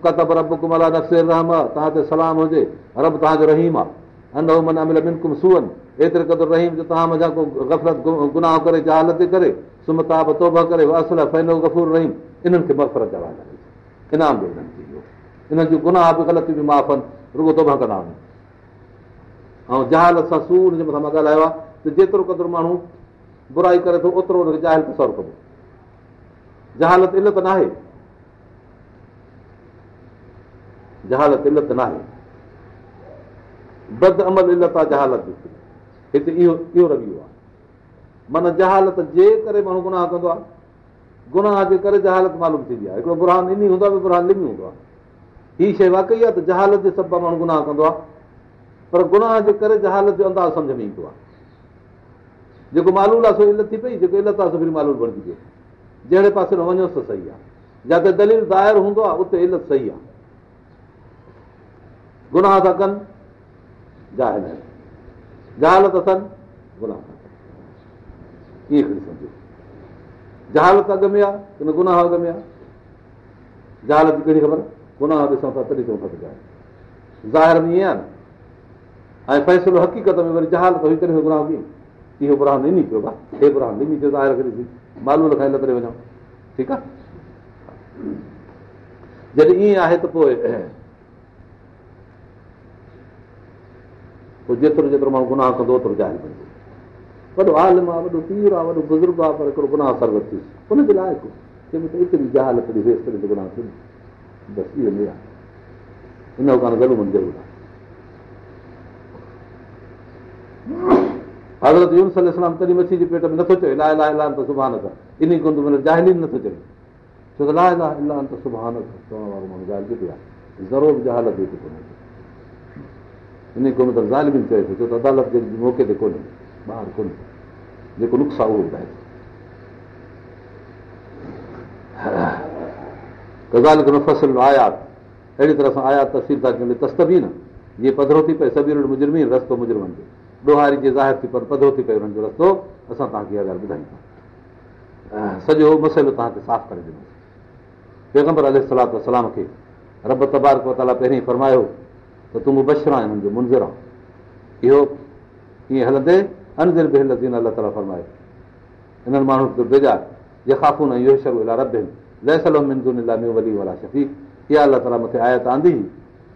ڪتب ربڪم الا نفسي رحم توهان تي سلام هجي رب توهان جو رهيم آهي انو امل منڪم سئن ايتري قدر رهيم جو توهان منهنجا ڪو گفلت گناهه ڪري جهالت ڪري سمتا توبا ڪري اصل فينو گفور رهيم انهن کي مفرت جا انعام به انهن جون گناهه به غلطيون به معاف آهن رڳو توبا ڪندا وڃن ۽ جهالت سان سور جي مٿان مان ڳالهايو آهي ته جيترو قدر ماڻهو برائي ڪري ٿو اوترو هن کي جاهل تسر ڪبو جهالت علت نه آهي جهالت علت نه آهي بد عمل علت آهي جهالت هتي اهو اهو رويو آهي معنيٰ جهالت جي ڪري ماڻهو گناهه ڪندو آهي گناهه جي ڪري جهالت معلوم ٿيندي آهي هڪڙو برهان ان هوندو آهي برهان لمي هوندو آهي هيءَ شيءِ واقعي آهي ته جهالت جي سبب ماڻهو گناهه ڪندو آهي پر گناهه جي ڪري جهالت جو انداز سمجهه ۾ ايندو آهي جيڪو مالول آهي سو علت ٿي پئي جيڪو علت آهي مالول بڻجي پيو جهڙي پاسي ۾ وڃوس ته صحيح آهي جتي دليل داير هوندو آهي اتي علت صحيح آهي گناهه ٿا ڪن جاهل آهن جهالت اٿن گناهه ائين کڻي سمجهو جهالت اڳ ۾ آهي ڪه نه گناهه اڳ ۾ آهي جهالت جي ڪهڙي خبر گناهه ڏسون ٿا تڏهن چئون ٿا ته ظاهر ۾ ائين آهي نه ۽ فيصلو حقيقت ۾ وري جهالت هئي ڪري گناهه به اهو برهان ڏني پيو آهي هي برهان ڏني پيو ظاهر ڪري مالول کان لتري وڃون ٺيڪ آهي جڏهن ائين آهي ته پوءِ پوءِ جيترو جيترو ماڻهو گناهه ڪندو اوترو ظاهر بڻجي وڏو عالم آهي وڏو پير آهي وڏو بزرگ آهي پر هڪڙو گناهه سرگت ٿي. هن جي ته ايتري جهال ڪڏهن ويس ڪري گناهه ٿي بس اهو آهي هن جو ڪانه ضرور ضرور آهي. حضرت يون اسلام تڏهن مڇي جي پيٽ ۾ نٿو چئي الاهي الاهي الاهي ته سڀاڻي ته ان ڪند ۾ جاهلي نٿو چئي ڇو ته لاهي الاهي الاهي ته سڀاڻي چوڻ وارو ماڻهو ضرور جهالت ڪونهي ان ڪو مطلب زال به چئي ٿو ڇو ته عدالت جي موقعي تي ڪونهي ٻاهر ڪونهي جيڪو نقصان اهو ٻڌائي ڪزال نه فصل آيات اهڙي طرح سان آيات تصوير ٿا ڪيون تستبي نه جيئن پڌرو ٿي پئي سبير مجرمي رستو مجرمن جو ڏوهاري جي ظاهر ٿي پر پڌرو ٿي پئي هنن جو رستو اسان توهان کي اها ڳالهه ٻڌايون سڄو مسئلو توهان کي صاف ڪري ڏنو پيگمبر ال سلات کي رب تبارڪ تالا پهرين فرمايو ته تون مبشر آهي هنن جو منظر آهي اهو ڪيئن هلندي اندر به هلندي الله تالا فرمائي هنن ماڻهن کي بيجا جي خافون اهو شروع الا رب آهن ولي والا شفي اها الله تالا مون کي آيت آندي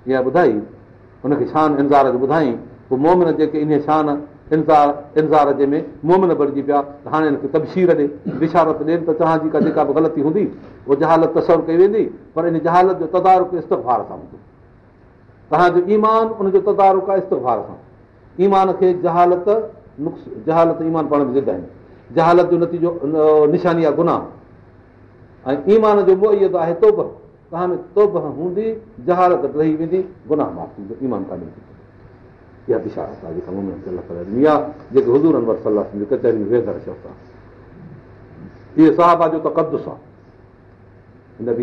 اها ٻڌائي هن کي شان انزار جو ٻڌائي پوءِ مومن جيڪي ان شان انزار جي ۾ مومن بڻجي پيا ته هاڻي هن کي تبشير ڏي وشارت ڏين ته توهان جي ڪا جيڪا به غلطي هوندي اها جهالت تسر ڪئي ويندي پر ان جهالت جو تدارڪ استفار سان هوندو توهان جو ايمان ان جو تدارڪ آهي استفار سان. ايمان کي جهالت نقص جهالت ايمان پاڻ ۾ ضد آهن. جهالت جو نتيجو نشاني آهي گناهه. ۽ ايمان جو اهو آهي توب توهان ۾ توب هوندي جهالت رهي ويندي گناهه اها صاحبه جو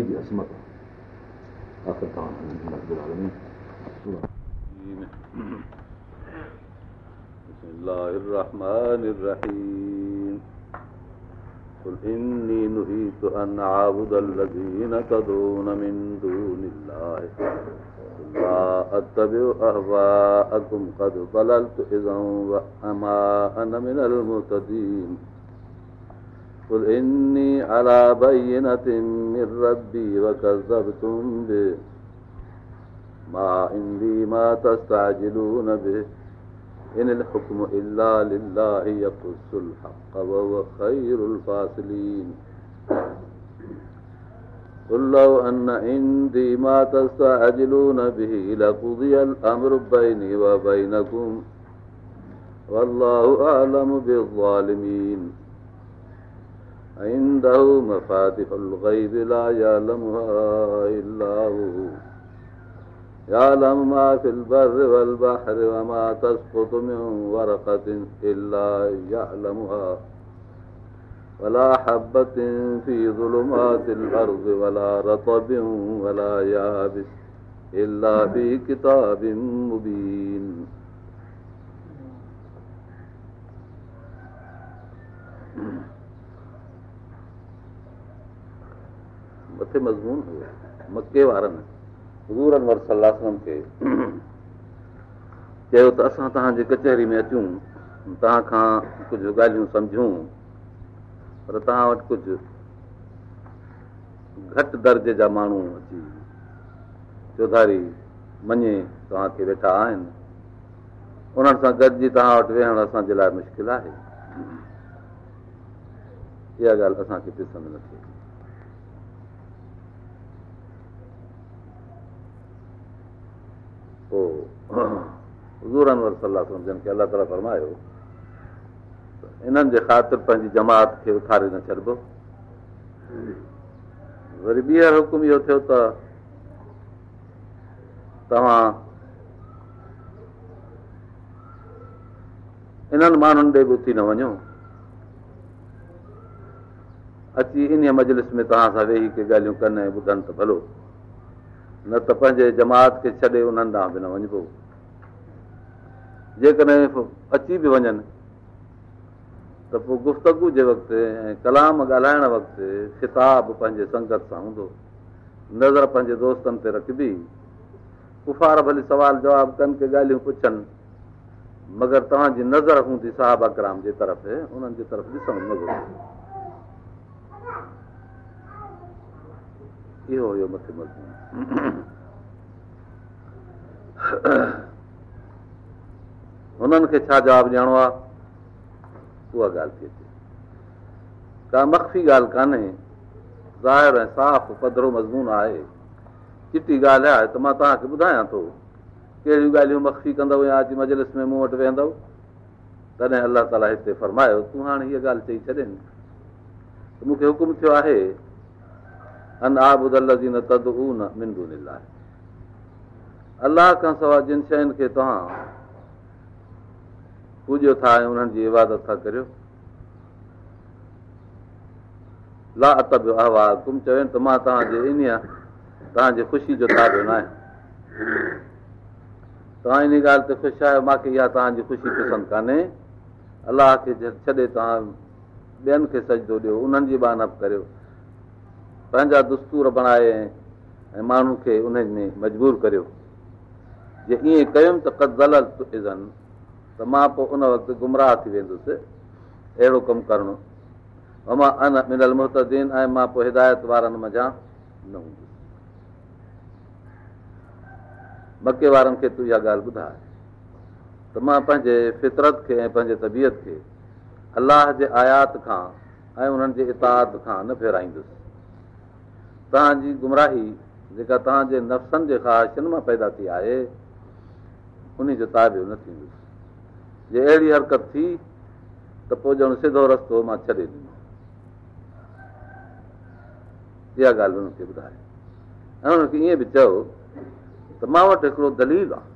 جي عصمت آهي بسم الله الرحمن الرحيم. قل إني نهيت أن أعبد الذين تدعون من دون الله. لا أتبع أهواءكم. قد ضللت إذا وما أنا من المهتدين. قل إني على بينة من ربي وكذبتم به. ما عندي ما تستعجلون به. إن الحكم إلا لله يقص الحق وهو خير الفاصلين. قل لو أن عندي ما تستعجلون به لقضي الأمر بيني وبينكم. والله أعلم بالظالمين. عنده مفاتح الغيب لا يعلمها إلا هو. يعلم ما في البر والبحر وما تسقط من ورقة إلا يعلمها ولا حبة في ظلمات الأرض ولا رطب ولا يابس إلا في كتاب مبين मथे मज़मून हुयो मके वारनि صلاح کي چيو ته اسان توهان جي ڪچهري ۾ اچون توهان کان ڪجهه ڳالهيون سمجهون پر توهان وٽ ڪجهه گهٽ درجي جا ماڻهو اچي چوڌاري مڃي توهان کي ويٺا آهن انهن سان گڏجي توهان وٽ ويهڻ اسان جي لاءِ مشڪل آهي اها ڳالهه اسان کي پسند نه ٿئي پوءِ انور صلاح سمجهن کي الله تالا فرمايو انهن جي خاطر پنهنجي جماعت کي اٿاري نه ڇڏبو وري ٻيهر حڪم اهو ٿيو ته توهان انهن ماڻهن ڏي به اٿي نه وڃو اچي ان مجلس ۾ توهان سان ويهي ڪي ڳالهيون ڪن ۽ ٻڌن ته ڀلو نه ته پنهنجي جماعت کي ڇڏي انهن ڏانهن به نه وڃبو. جيڪڏهن اچي به وڃن ته پوءِ گفتگ جي وقت ۽ ڪلام ڳالهائڻ وقت خطاب پنهنجي سنگت سان هوندو. نظر پنهنجي دوستن تي رکبي. ڪفار ڀلي سوال جواب ڪن ڪي ڳالهيون پڇن مگر توهان جي نظر هوندي صاحب اڪرام جي طرف انهن جي طرف ڏسڻ نه گهرجي اهو هيو مٿي مضمون هنن کي ڇا جواب ڏيڻو آهي اها ڳالهه ٿي اچي ڪا مخفي ڳالهه ڪانهي ظاهر ۽ صاف پڌرو مضمون آهي چٽي ڳالهه آهي ته مان توهان کي ٻڌايان ٿو ڪهڙيون ڳالهيون مخفي ڪندؤ يا اچي مجلس ۾ مون وٽ ويهندو تڏهن الله تالا هتي فرمايو تون هاڻي هيءَ ڳالهه چئي ڇڏي مون کي حڪم ٿيو آهي الله کان سواءِ جن شين کي توهان پوڄيو ٿا ۽ انهن جي عبادت ٿا ڪريو لا احوال تم چيو ته مان توهان جي ان توهان جي خوشي جو تابيو نه آهيان توهان ان ڳالهه تي خوش آهيو مون کي اها توهان جي خوشي پسند ڪانهي الله کي ڇڏي توهان ٻين کي سجدو ڏيو انهن جي بانپ ڪريو پنهنجا دستور بڻائي ۽ ماڻهو کي ان ۾ مجبور ڪريو. جي ائين ڪيم ته ڪدل ازن ته مان پوءِ ان وقت گمراهه ٿي ويندس. اهڙو ڪم ڪرڻو. مان ان منل مهتدين ۽ مان پوءِ هدايت وارن مزا نه هوندس. مڪي وارن کي تون اها ڳالهه ٻڌائي. ته مان پنهنجي فطرت کي ۽ پنهنجي طبيعت کي الله جي آيات کان ۽ انهن جي اتاد کان نه فيرائيندس توهان جي گمراهي جيڪا توهان جي نفسن جي خواهشن مان پيدا ٿي آهي ان جو تابيو نه ٿيندس. جي اهڙي حرڪت ٿي ته پوءِ ڄڻ سڌو رستو مان ڇڏي ڏنو اها ڳالهه هن کي ٻڌائي ۽ هن کي ائين به چيو ته مان وٽ هڪڙو دليل آهي.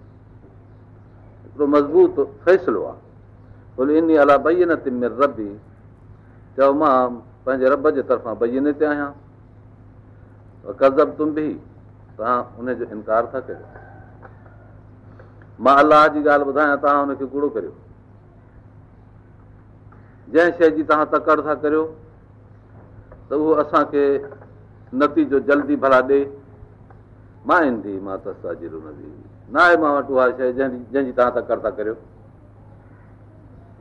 هڪڙو مضبوط فيصلو آهي. ڀلي ان الا ڀئي نه تم ربي چيو مان پنهنجي رب جي طرفان بئيني تي آهيان ڪزب تم به توهان ان جو انڪار ٿا ڪيو مان الله جي ڳالهه ٻڌايان توهان هن کي ڪوڙو ڪريو. جنهن شيءِ جي توهان تڪڙ ٿا ڪريو ته اهو اسان کي نتيجو جلدي ڀلا ڏي مان ايندي مان تستاجيرو نه آهي مان وٽ اها شيءِ جنهن جي توهان تڪڙ ٿا ڪريو.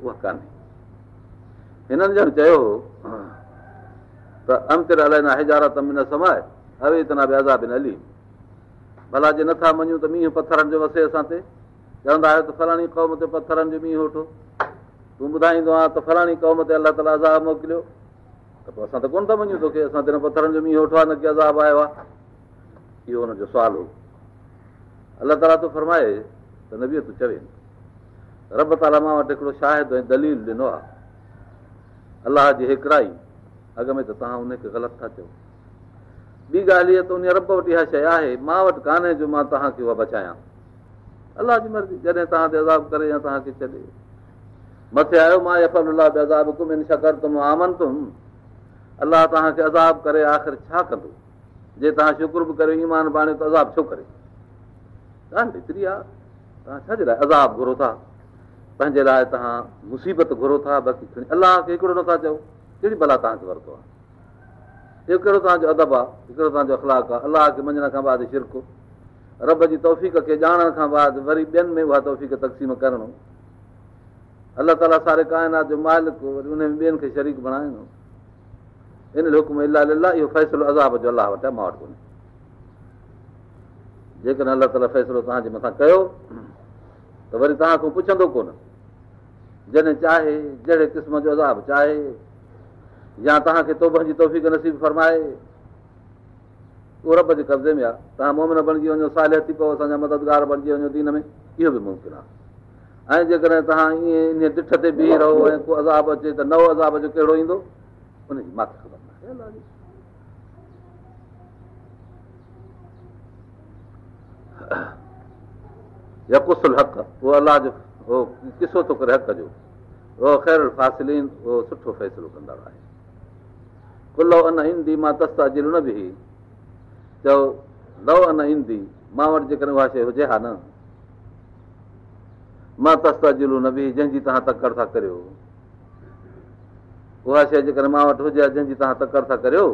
اها ڪانهي. هنن ڄڻ چيو ته انتر الائي هجارت ۾ نه سمائي هوي اتنا به عذاب علي ڀلا جي نٿا مڃون ته مينهن پٿرن جو وسي اسان تي. چوندا آهيو ته فلاڻي قوم تي پٿرن جو مينهن وٺو تون ٻڌائيندو آهي ته فلاڻي قوم تي الله تالا عذاب موڪليو. ته پوءِ اسان ته ڪونه ٿا مڃون توکي اسان ته پٿرن جو مينهن وٺو آهي نه ڪه عذاب آيو آهي. اهو هن جو سوال هو. الله تالا تون فرمائي ته نه به تون چوي رب تالا مان وٽ هڪڙو شاهد دليل ڏنو آهي. الله جي هڪڙائي اڳ ۾ ته توهان ان کي غلط ٿا چئو ٻي ڳالهه اها ته ان رب وٽ اها شيءِ آهي مان وٽ ڪانهي جو مان توهان کي اها بچايان. الله جي مرضي جڏهن توهان تي عذاب ڪري يا توهان کي ڇڏي. مٿي آيو مان عذاب شڪرتم آمنتم. الله توهان کي عذاب ڪري آخر ڇا ڪندو؟ جي توهان شڪر به ڪريو ايمان باڻي ته عذاب ڇو ڪري؟ ڳالهه ايتري آهي توهان ڇا جي لاءِ عذاب گهرو ٿا؟ پنهنجي لاءِ توهان مصيبت گهرو ٿا باقي الله کي هڪڙو نٿا چئو ڪهڙي ڀلا توهان کي ورتو آهي اهو ڪهڙو توهان جو ادب آهي هڪڙو توهان جو اخلاڪ آهي الله کي مڃڻ کان بعد شرڪو رب جي توف کي ڄاڻڻ کان بعد وري ٻين ۾ اها توف تقسيم ڪرڻو الله تالا ساري ڪائنات جو مالڪ وري ان ٻين کي شريڪ بڻائڻو ان حڪم الاهه اهو فيصلو عذاب جو الله وٽ آهي مان وٽ ڪونهي جيڪڏهن الله تالا فيصلو توهان جي مٿان ڪيو ته وري توهان کان پڇندو ڪونه جڏهن چاهي جهڙي قسم جو عذاب چاهي يا توهان کي توبن جي توف نصيب فرمائي. اهو رب جي قبضي ۾ آهي توهان مومن بڻجي وڃو سال ٿي پيو اسان جا مددگار بڻجي وڃو دين ۾ اهو به ممڪن آهي. ۽ جيڪڏهن توهان ائين ان ڏٺ تي بيهه رهو ۽ ڪو عذاب اچي ته نئون عذاب جو ڪهڙو ايندو؟ ان جي مان کي خبر يڪسل حق اهو الله جو اهو قصو ٿو ڪري حق جو؟ اهو خير فاسلين اهو سٺو فيصلو ڪندڙ آهي ڪلو ان ايندي مان تستا جل نه به چئو لو ان ايندي مان وٽ جيڪڏهن اها شيءِ هجي ها نه. مان تستا ضلعو نه به جنهن جي توهان تڪڙ ٿا ڪريو. اها شيءِ جيڪڏهن مان وٽ هجي جنهن جي توهان تڪڙ ٿا ڪريو.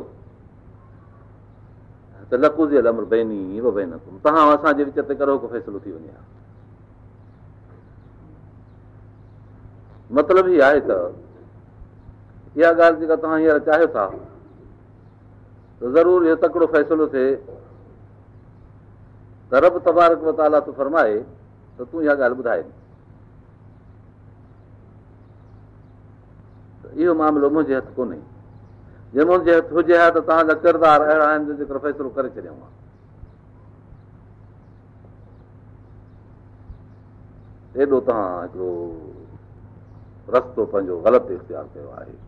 ته لڪوز امر بهني توهان اسان جي وچ تي ڪرو ڪو فيصلو ٿي وڃي ها. مطلب ئي آهي ته اها ڳالهه جيڪا توهان هينئر چاهيو ٿا ته ضرور اهو تڪڙو فيصلو ٿئي ته رب تبارڪ تالا تون فرمائي ته تون اها ڳالهه ٻڌائي اهو معاملو منهنجي هٿ ڪونهي جي منهنجي هٿ هجي ها ته توهان جا ڪردار اهڙا آهن جيڪو فيصلو ڪري ڇڏيئون ايڏو توهان هڪڙو رستو پنهنجو غلط اختيار ڪيو آهي